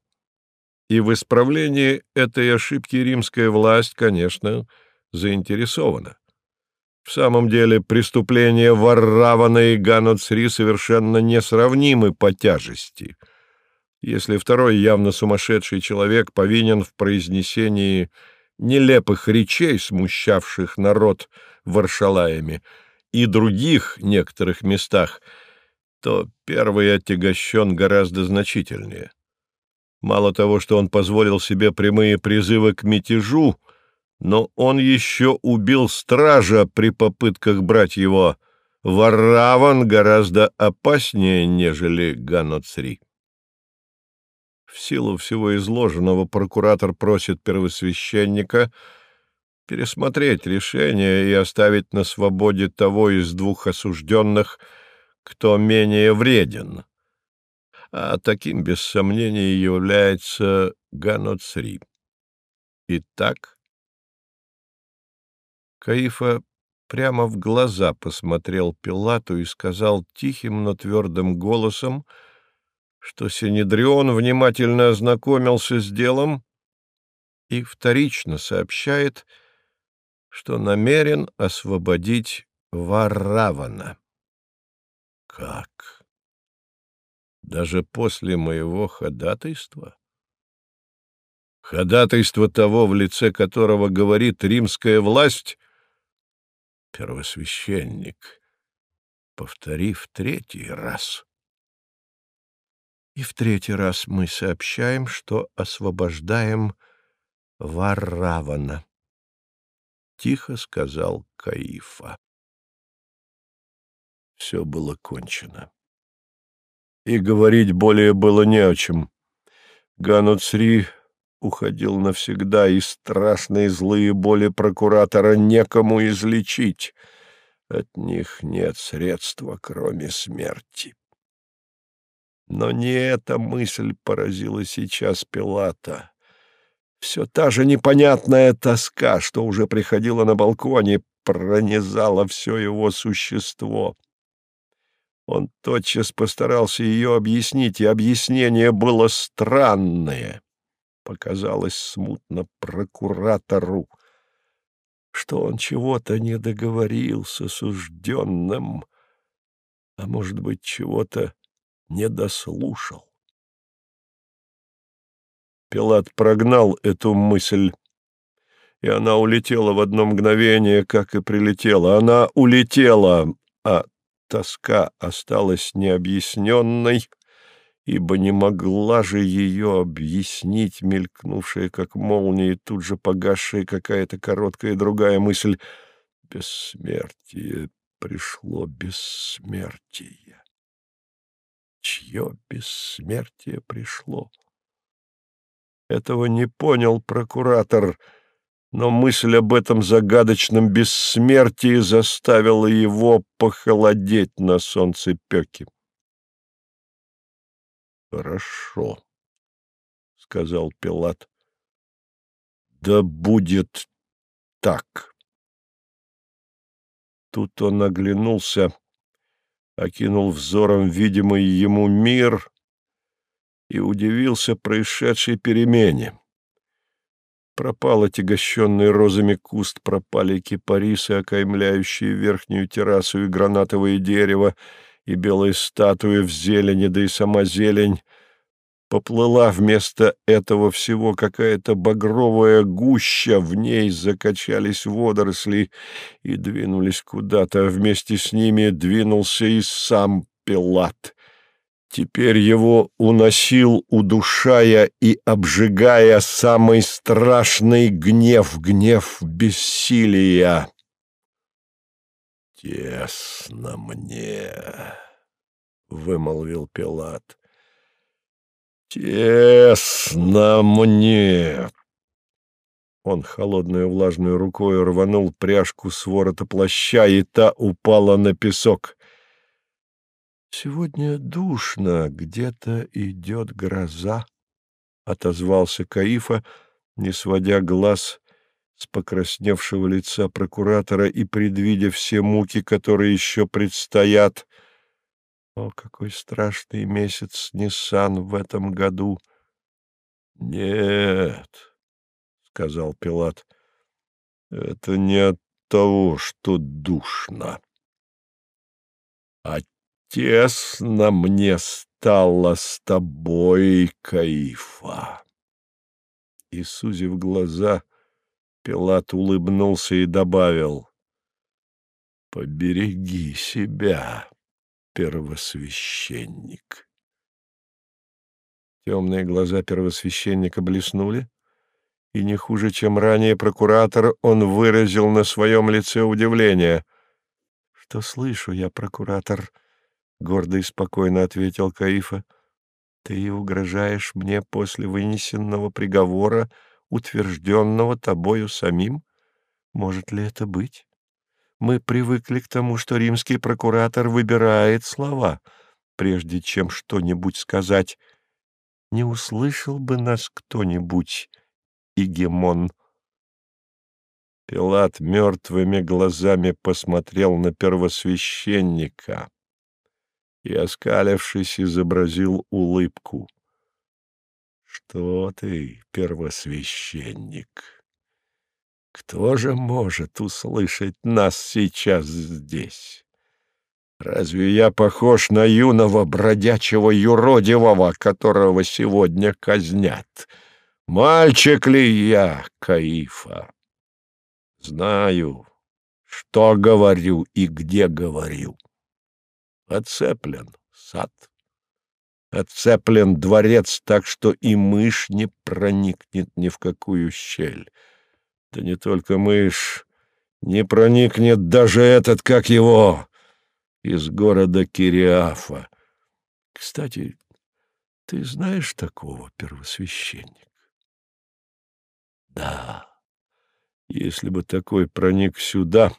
И в исправлении этой ошибки римская власть, конечно, заинтересована. В самом деле преступления Варравана и Ганоцри совершенно несравнимы по тяжести. Если второй явно сумасшедший человек повинен в произнесении нелепых речей, смущавших народ варшалаями, и других некоторых местах, то первый отягощен гораздо значительнее. Мало того, что он позволил себе прямые призывы к мятежу, но он еще убил стража при попытках брать его. Вараван гораздо опаснее, нежели Ганоцри. В силу всего изложенного прокуратор просит первосвященника пересмотреть решение и оставить на свободе того из двух осужденных, кто менее вреден. А таким, без сомнения, является Ганоцри. Итак, Каифа прямо в глаза посмотрел Пилату и сказал тихим, но твердым голосом, что Синедрион внимательно ознакомился с делом и вторично сообщает, что намерен освободить Варравана. Как? Даже после моего ходатайства? Ходатайство того, в лице которого говорит римская власть, первосвященник, повтори в третий раз. И в третий раз мы сообщаем, что освобождаем Варравана, — тихо сказал Каифа. Все было кончено. И говорить более было не о чем. Гануцри уходил навсегда, и страшные злые боли прокуратора некому излечить. От них нет средства, кроме смерти. Но не эта мысль поразила сейчас Пилата. Все та же непонятная тоска, что уже приходила на балконе, пронизала все его существо. Он тотчас постарался ее объяснить, и объяснение было странное показалось смутно прокуратору, что он чего-то не договорил с осужденным, а, может быть, чего-то не дослушал. Пилат прогнал эту мысль, и она улетела в одно мгновение, как и прилетела. Она улетела, а тоска осталась необъясненной — ибо не могла же ее объяснить мелькнувшая, как молния, и тут же погасшая какая-то короткая другая мысль. Бессмертие пришло бессмертие. Чье бессмертие пришло? Этого не понял прокуратор, но мысль об этом загадочном бессмертии заставила его похолодеть на солнцепеке. Хорошо, — сказал Пилат. Да будет так. Тут он оглянулся, окинул взором видимый ему мир и удивился происшедшей перемене. Пропал отягощенный розами куст, пропали кипарисы, окаймляющие верхнюю террасу и гранатовое дерево, и белые статуи в зелени, да и сама зелень. Поплыла вместо этого всего какая-то багровая гуща, в ней закачались водоросли и двинулись куда-то, а вместе с ними двинулся и сам Пилат. Теперь его уносил, удушая и обжигая самый страшный гнев, гнев бессилия. «Тесно мне», — вымолвил Пилат. «Тесно мне!» Он холодную влажную рукой рванул пряжку с ворота плаща, и та упала на песок. «Сегодня душно, где-то идет гроза», — отозвался Каифа, не сводя глаз с покрасневшего лица прокуратора и предвидя все муки, которые еще предстоят. О, какой страшный месяц Ниссан в этом году! — Нет, — сказал Пилат, — это не от того, что душно. А тесно мне стало с тобой, Каифа. И, сузив глаза, Пилат улыбнулся и добавил, «Побереги себя, первосвященник». Темные глаза первосвященника блеснули, и не хуже, чем ранее прокуратор, он выразил на своем лице удивление. «Что слышу я, прокуратор?» — гордо и спокойно ответил Каифа. «Ты угрожаешь мне после вынесенного приговора, утвержденного тобою самим? Может ли это быть? Мы привыкли к тому, что римский прокуратор выбирает слова, прежде чем что-нибудь сказать. Не услышал бы нас кто-нибудь, Игемон?» Пилат мертвыми глазами посмотрел на первосвященника и, оскалившись, изобразил улыбку. «Что ты, первосвященник? Кто же может услышать нас сейчас здесь? Разве я похож на юного бродячего юродивого, которого сегодня казнят? Мальчик ли я, Каифа? Знаю, что говорю и где говорю» оцеплен сад, оцеплен дворец так, что и мышь не проникнет ни в какую щель. Да не только мышь, не проникнет даже этот, как его, из города Кириафа. Кстати, ты знаешь такого первосвященника? Да, если бы такой проник сюда,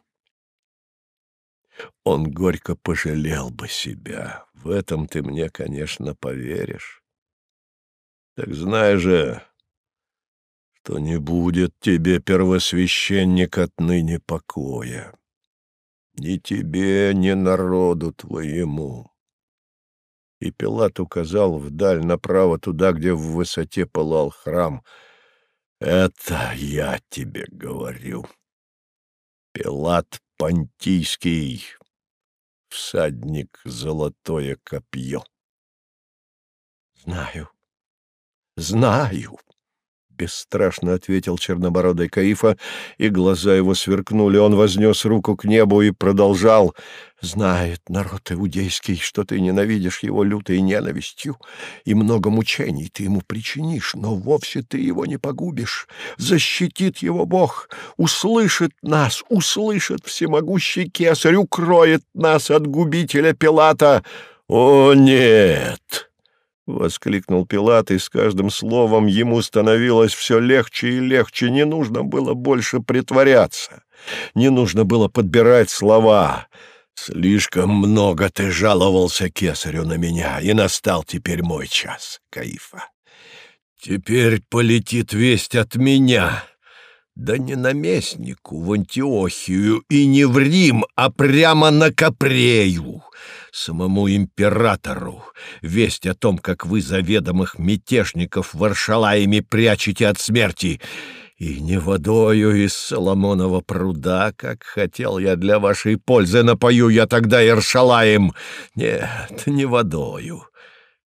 он горько пожалел бы себя. В этом ты мне, конечно, поверишь. Так знай же, что не будет тебе, первосвященник, отныне покоя. Ни тебе, ни народу твоему. И Пилат указал вдаль направо туда, где в высоте пылал храм. Это я тебе говорю. Пилат Понтийский, всадник золотое копье. Знаю, знаю, бесстрашно ответил чернобородый Каифа, и глаза его сверкнули. Он вознес руку к небу и продолжал. «Знает народ иудейский, что ты ненавидишь его лютой ненавистью, и много мучений ты ему причинишь, но вовсе ты его не погубишь. Защитит его Бог, услышит нас, услышит всемогущий кесарь, укроет нас от губителя Пилата. О, нет!» — воскликнул Пилат, и с каждым словом ему становилось все легче и легче. Не нужно было больше притворяться, не нужно было подбирать слова. «Слишком много ты жаловался кесарю на меня, и настал теперь мой час, Каифа. Теперь полетит весть от меня». Да не наместнику в Антиохию и не в Рим, а прямо на Капрею самому императору, весть о том, как вы заведомых мятежников варшалаями прячете от смерти, и не водою из Соломонова пруда, как хотел я для вашей пользы, напою я тогда Иршалаем. Нет, не водою.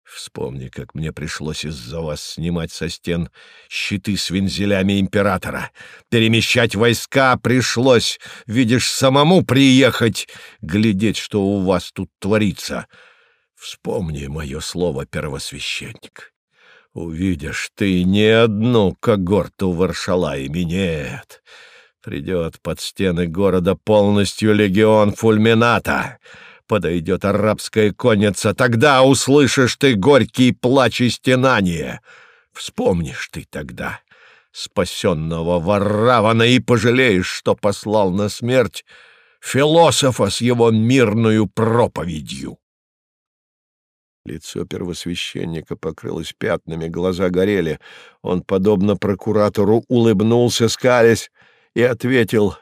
Вспомни, как мне пришлось из-за вас снимать со стен щиты с вензелями императора. Перемещать войска пришлось, видишь, самому приехать, глядеть, что у вас тут творится. Вспомни мое слово, первосвященник. Увидишь ты не одну когорту в Аршалаиме, нет. Придет под стены города полностью легион Фульмината. Подойдет арабская конница, тогда услышишь ты горький плач и стенание. Вспомнишь ты тогда спасенного Варравана и пожалеешь, что послал на смерть философа с его мирную проповедью. Лицо первосвященника покрылось пятнами, глаза горели. Он, подобно прокуратору, улыбнулся, скалясь, и ответил,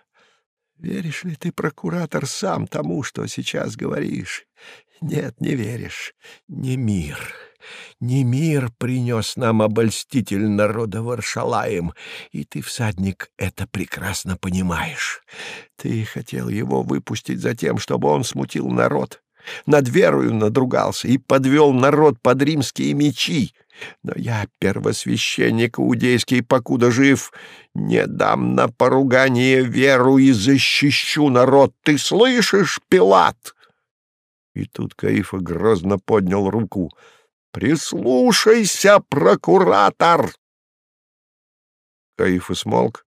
«Веришь ли ты, прокуратор, сам тому, что сейчас говоришь? Нет, не веришь. Не мир. Не мир принес нам обольститель народа Варшалаем, и ты, всадник, это прекрасно понимаешь. Ты хотел его выпустить за тем, чтобы он смутил народ» над верою надругался и подвел народ под римские мечи. Но я, первосвященник иудейский, покуда жив, не дам на поругание веру и защищу народ. Ты слышишь, Пилат?» И тут Каифа грозно поднял руку. «Прислушайся, прокуратор!» Каифа смолк,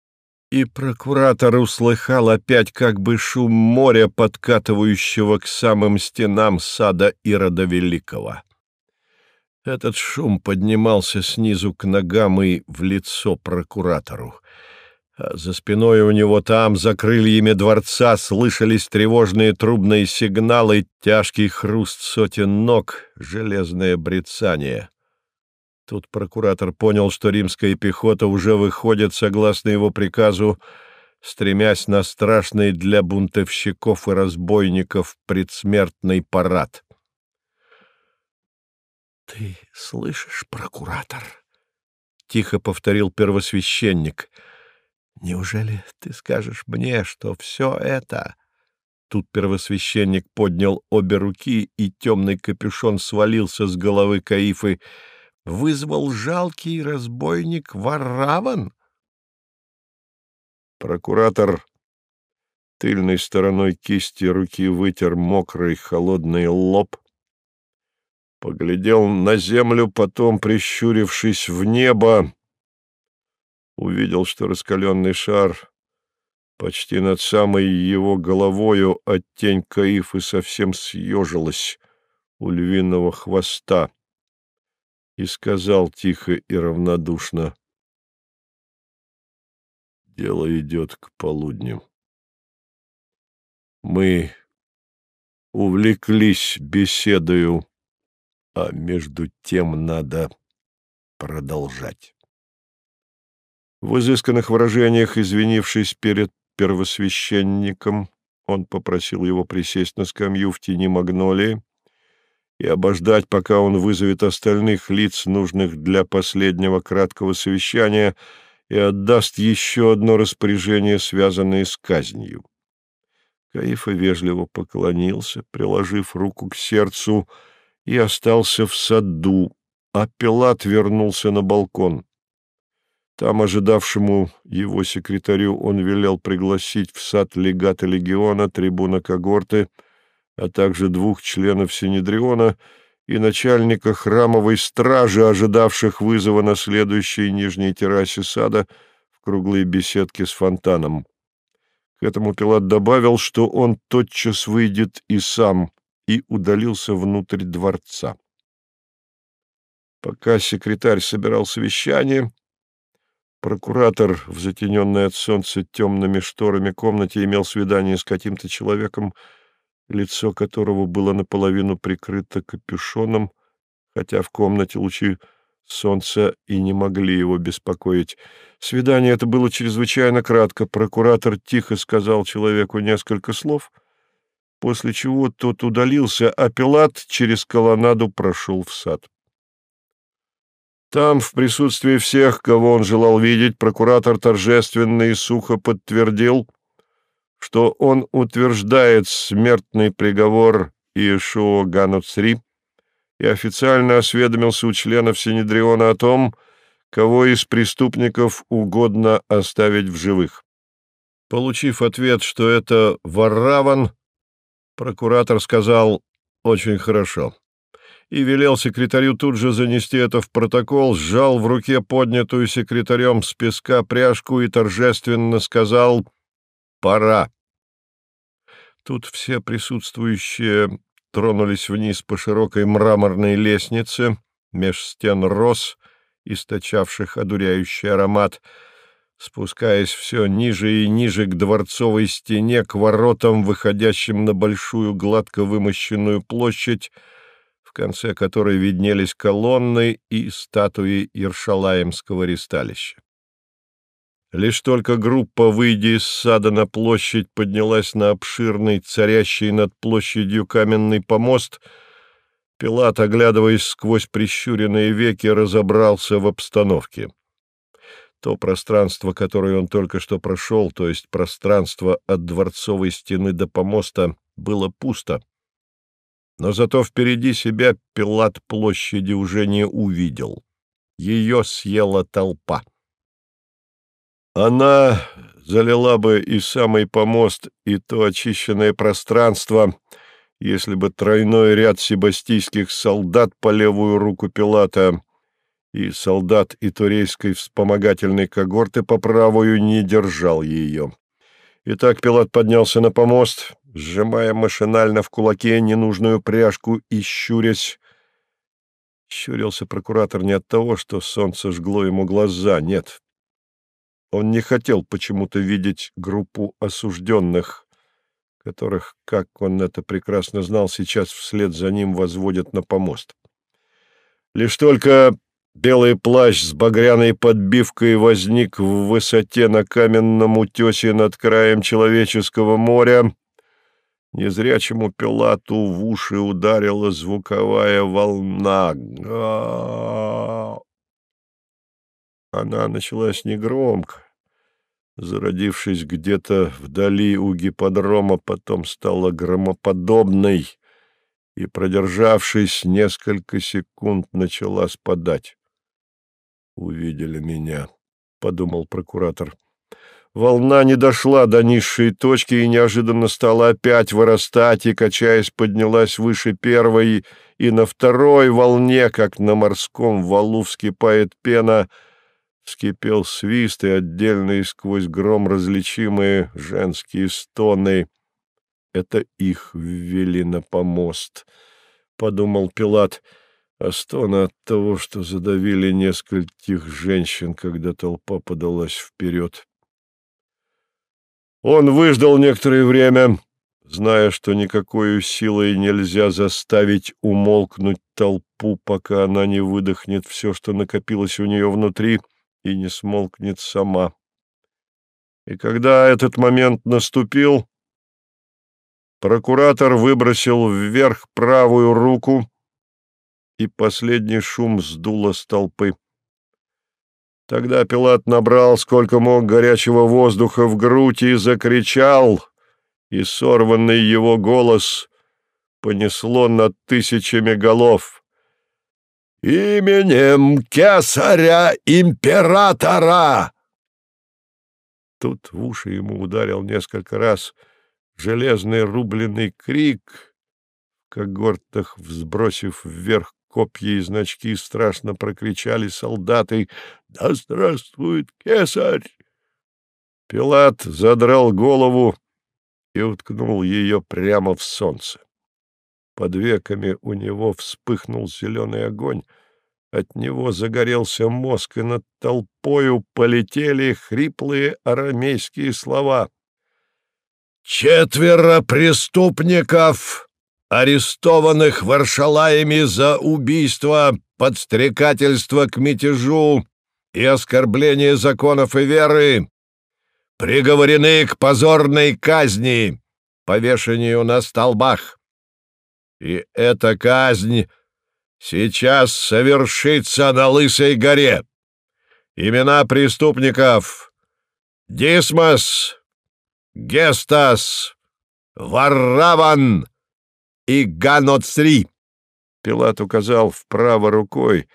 и прокуратор услыхал опять как бы шум моря, подкатывающего к самым стенам сада Ирода Великого. Этот шум поднимался снизу к ногам и в лицо прокуратору. А за спиной у него там, за крыльями дворца, слышались тревожные трубные сигналы, тяжкий хруст сотен ног, железное брецание. Тут прокуратор понял, что римская пехота уже выходит, согласно его приказу, стремясь на страшный для бунтовщиков и разбойников предсмертный парад. — Ты слышишь, прокуратор? — тихо повторил первосвященник. — Неужели ты скажешь мне, что все это... Тут первосвященник поднял обе руки, и темный капюшон свалился с головы Каифы — вызвал жалкий разбойник Варраван? Прокуратор тыльной стороной кисти руки вытер мокрый холодный лоб, поглядел на землю, потом, прищурившись в небо, увидел, что раскаленный шар почти над самой его головою от тень Каифы совсем съежилась у львиного хвоста и сказал тихо и равнодушно. Дело идет к полудню. Мы увлеклись беседою, а между тем надо продолжать. В изысканных выражениях, извинившись перед первосвященником, он попросил его присесть на скамью в тени магнолии, и обождать, пока он вызовет остальных лиц, нужных для последнего краткого совещания, и отдаст еще одно распоряжение, связанное с казнью. Каифа вежливо поклонился, приложив руку к сердцу, и остался в саду, а Пилат вернулся на балкон. Там, ожидавшему его секретарю, он велел пригласить в сад легата легиона, трибуна когорты — а также двух членов Синедриона и начальника храмовой стражи, ожидавших вызова на следующей нижней террасе сада в круглой беседке с фонтаном. К этому Пилат добавил, что он тотчас выйдет и сам, и удалился внутрь дворца. Пока секретарь собирал совещание, прокуратор в затененной от солнца темными шторами комнате имел свидание с каким-то человеком, лицо которого было наполовину прикрыто капюшоном, хотя в комнате лучи солнца и не могли его беспокоить. Свидание это было чрезвычайно кратко. Прокуратор тихо сказал человеку несколько слов, после чего тот удалился, а Пилат через колоннаду прошел в сад. Там, в присутствии всех, кого он желал видеть, прокуратор торжественно и сухо подтвердил, что он утверждает смертный приговор Иешуа Гануцри и официально осведомился у членов Синедриона о том, кого из преступников угодно оставить в живых. Получив ответ, что это Варраван, прокуратор сказал «очень хорошо» и велел секретарю тут же занести это в протокол, сжал в руке поднятую секретарем с песка пряжку и торжественно сказал «пора». Тут все присутствующие тронулись вниз по широкой мраморной лестнице, меж стен роз, источавших одуряющий аромат, спускаясь все ниже и ниже к дворцовой стене, к воротам, выходящим на большую гладко вымощенную площадь, в конце которой виднелись колонны и статуи Иршалаемского ристалища. Лишь только группа, выйдя из сада на площадь, поднялась на обширный, царящий над площадью каменный помост, Пилат, оглядываясь сквозь прищуренные веки, разобрался в обстановке. То пространство, которое он только что прошел, то есть пространство от дворцовой стены до помоста, было пусто. Но зато впереди себя Пилат площади уже не увидел. Ее съела толпа. Она залила бы и самый помост, и то очищенное пространство, если бы тройной ряд себастийских солдат по левую руку Пилата и солдат и турейской вспомогательной когорты по правую не держал ее. Итак, Пилат поднялся на помост, сжимая машинально в кулаке ненужную пряжку и щурясь. Щурился прокуратор не от того, что солнце жгло ему глаза, нет, он не хотел почему-то видеть группу осужденных, которых, как он это прекрасно знал, сейчас вслед за ним возводят на помост. Лишь только белый плащ с багряной подбивкой возник в высоте на каменном утесе над краем человеческого моря, незрячему Пилату в уши ударила звуковая волна. Она началась негромко, зародившись где-то вдали у гипподрома, потом стала громоподобной и, продержавшись несколько секунд, начала спадать. «Увидели меня», — подумал прокуратор. Волна не дошла до низшей точки и неожиданно стала опять вырастать и, качаясь, поднялась выше первой, и на второй волне, как на морском валу вскипает пена — Вскипел свист и отдельные сквозь гром различимые женские стоны. Это их ввели на помост, — подумал Пилат, а стоны от того, что задавили нескольких женщин, когда толпа подалась вперед. Он выждал некоторое время, зная, что никакой силой нельзя заставить умолкнуть толпу, пока она не выдохнет все, что накопилось у нее внутри — и не смолкнет сама. И когда этот момент наступил, прокуратор выбросил вверх правую руку, и последний шум сдуло с толпы. Тогда Пилат набрал сколько мог горячего воздуха в грудь и закричал, и сорванный его голос понесло над тысячами голов именем кесаря-императора!» Тут в уши ему ударил несколько раз железный рубленый крик. В когортах, взбросив вверх копья и значки, страшно прокричали солдаты «Да здравствует кесарь!» Пилат задрал голову и уткнул ее прямо в солнце. Под веками у него вспыхнул зеленый огонь, от него загорелся мозг, и над толпою полетели хриплые арамейские слова. «Четверо преступников, арестованных варшалаями за убийство, подстрекательство к мятежу и оскорбление законов и веры, приговорены к позорной казни, повешению на столбах. И эта казнь сейчас совершится на Лысой горе. Имена преступников — Дисмос, Гестас, Варраван и Ганоцри. Пилат указал вправо рукой,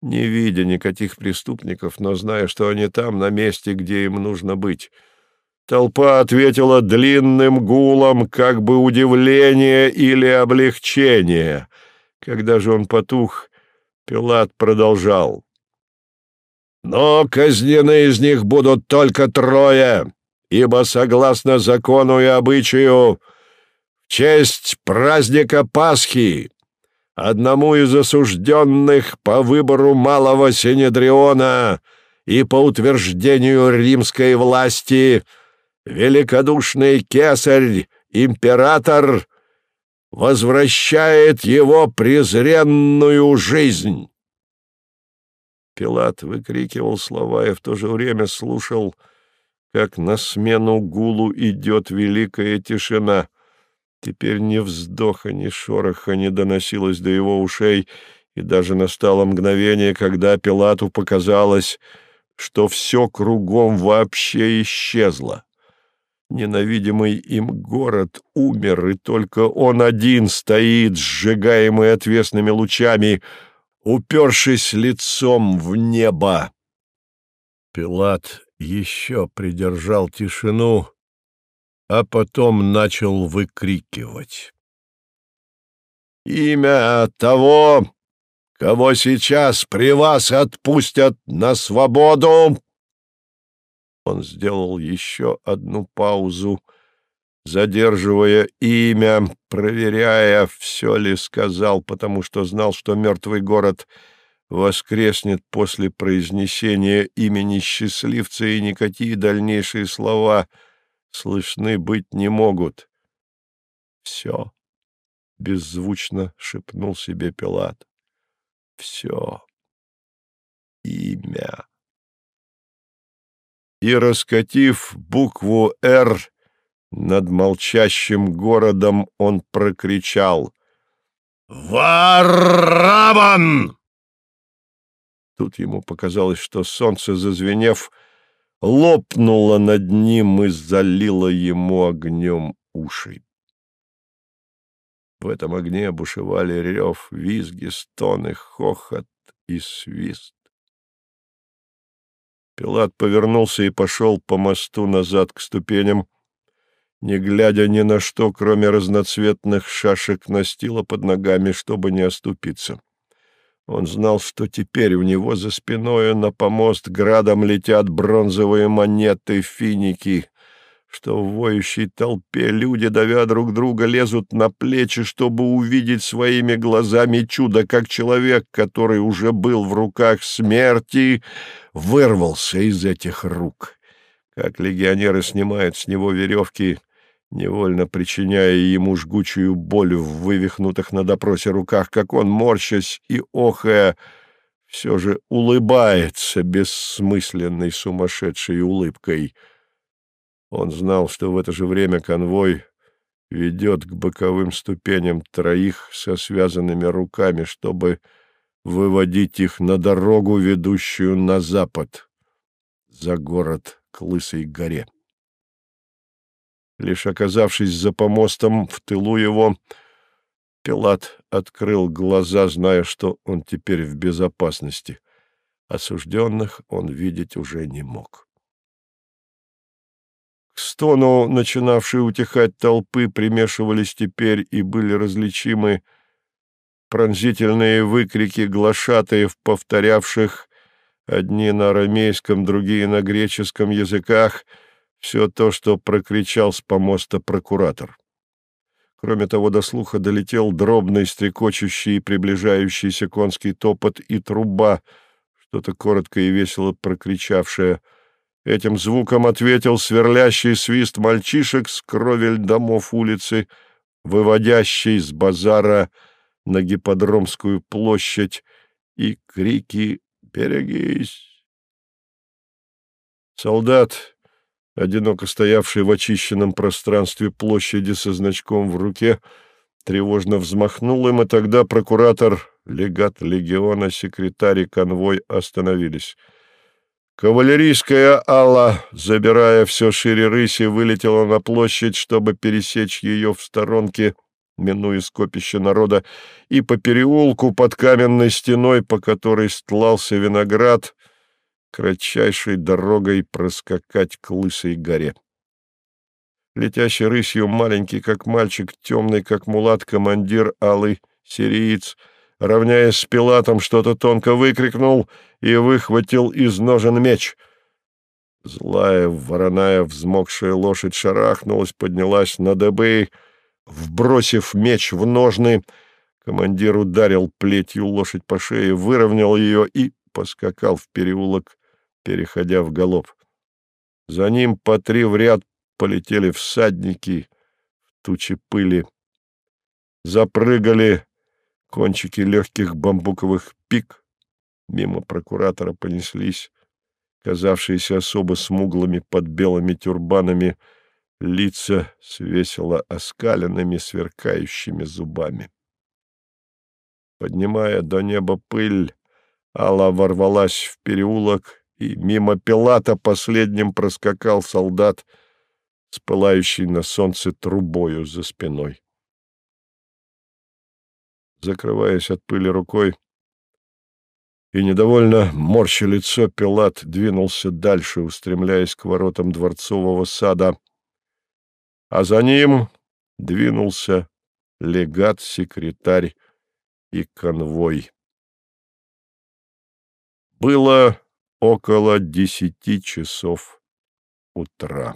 не видя никаких преступников, но зная, что они там, на месте, где им нужно быть. Толпа ответила длинным гулом, как бы удивление или облегчение. Когда же он потух, Пилат продолжал. «Но казнены из них будут только трое, ибо, согласно закону и обычаю, в честь праздника Пасхи одному из осужденных по выбору малого Синедриона и по утверждению римской власти великодушный кесарь, император, возвращает его презренную жизнь. Пилат выкрикивал слова и в то же время слушал, как на смену гулу идет великая тишина. Теперь ни вздоха, ни шороха не доносилось до его ушей, и даже настало мгновение, когда Пилату показалось, что все кругом вообще исчезло. Ненавидимый им город умер, и только он один стоит, сжигаемый отвесными лучами, упершись лицом в небо. Пилат еще придержал тишину, а потом начал выкрикивать. «Имя того, кого сейчас при вас отпустят на свободу!» Он сделал еще одну паузу, задерживая имя, проверяя, все ли сказал, потому что знал, что мертвый город воскреснет после произнесения имени счастливца, и никакие дальнейшие слова слышны быть не могут. «Все», — беззвучно шепнул себе Пилат, — «все, имя» и, раскатив букву «Р» над молчащим городом, он прокричал «Варабан!» Тут ему показалось, что солнце, зазвенев, лопнуло над ним и залило ему огнем уши. В этом огне бушевали рев, визги, стоны, хохот и свист. Пилат повернулся и пошел по мосту назад к ступеням, не глядя ни на что, кроме разноцветных шашек настила под ногами, чтобы не оступиться. Он знал, что теперь у него за спиной на помост градом летят бронзовые монеты, финики что в воющей толпе люди, давя друг друга, лезут на плечи, чтобы увидеть своими глазами чудо, как человек, который уже был в руках смерти, вырвался из этих рук. Как легионеры снимают с него веревки, невольно причиняя ему жгучую боль в вывихнутых на допросе руках, как он, морщась и охая, все же улыбается бессмысленной сумасшедшей улыбкой — он знал, что в это же время конвой ведет к боковым ступеням троих со связанными руками, чтобы выводить их на дорогу, ведущую на запад, за город к Лысой горе. Лишь оказавшись за помостом в тылу его, Пилат открыл глаза, зная, что он теперь в безопасности. Осужденных он видеть уже не мог. К стону, начинавшей утихать толпы, примешивались теперь и были различимы пронзительные выкрики глашатаев, повторявших одни на арамейском, другие на греческом языках, все то, что прокричал с помоста прокуратор. Кроме того, до слуха долетел дробный, стрекочущий и приближающийся конский топот и труба, что-то коротко и весело прокричавшее — Этим звуком ответил сверлящий свист мальчишек с кровель домов улицы, выводящий с базара на гипподромскую площадь, и крики «Берегись!». Солдат, одиноко стоявший в очищенном пространстве площади со значком в руке, тревожно взмахнул им, и тогда прокуратор, легат легиона, секретарь и конвой остановились — Кавалерийская Алла, забирая все шире рыси, вылетела на площадь, чтобы пересечь ее в сторонке, минуя скопище народа, и по переулку под каменной стеной, по которой стлался виноград, кратчайшей дорогой проскакать к Лысой горе. Летящий рысью маленький, как мальчик, темный, как мулат, командир алый сириец, равняясь с Пилатом, что-то тонко выкрикнул и выхватил из ножен меч. Злая, вороная, взмокшая лошадь шарахнулась, поднялась на дыбы, вбросив меч в ножны, командир ударил плетью лошадь по шее, выровнял ее и поскакал в переулок, переходя в галоп. За ним по три в ряд полетели всадники в тучи пыли. Запрыгали кончики легких бамбуковых пик. Мимо прокуратора понеслись, казавшиеся особо смуглыми под белыми тюрбанами, лица с весело оскаленными сверкающими зубами. Поднимая до неба пыль, Алла ворвалась в переулок, и мимо Пилата последним проскакал солдат — с пылающей на солнце трубою за спиной. Закрываясь от пыли рукой и недовольно морща лицо, Пилат двинулся дальше, устремляясь к воротам дворцового сада, а за ним двинулся легат, секретарь и конвой. Было около десяти часов утра.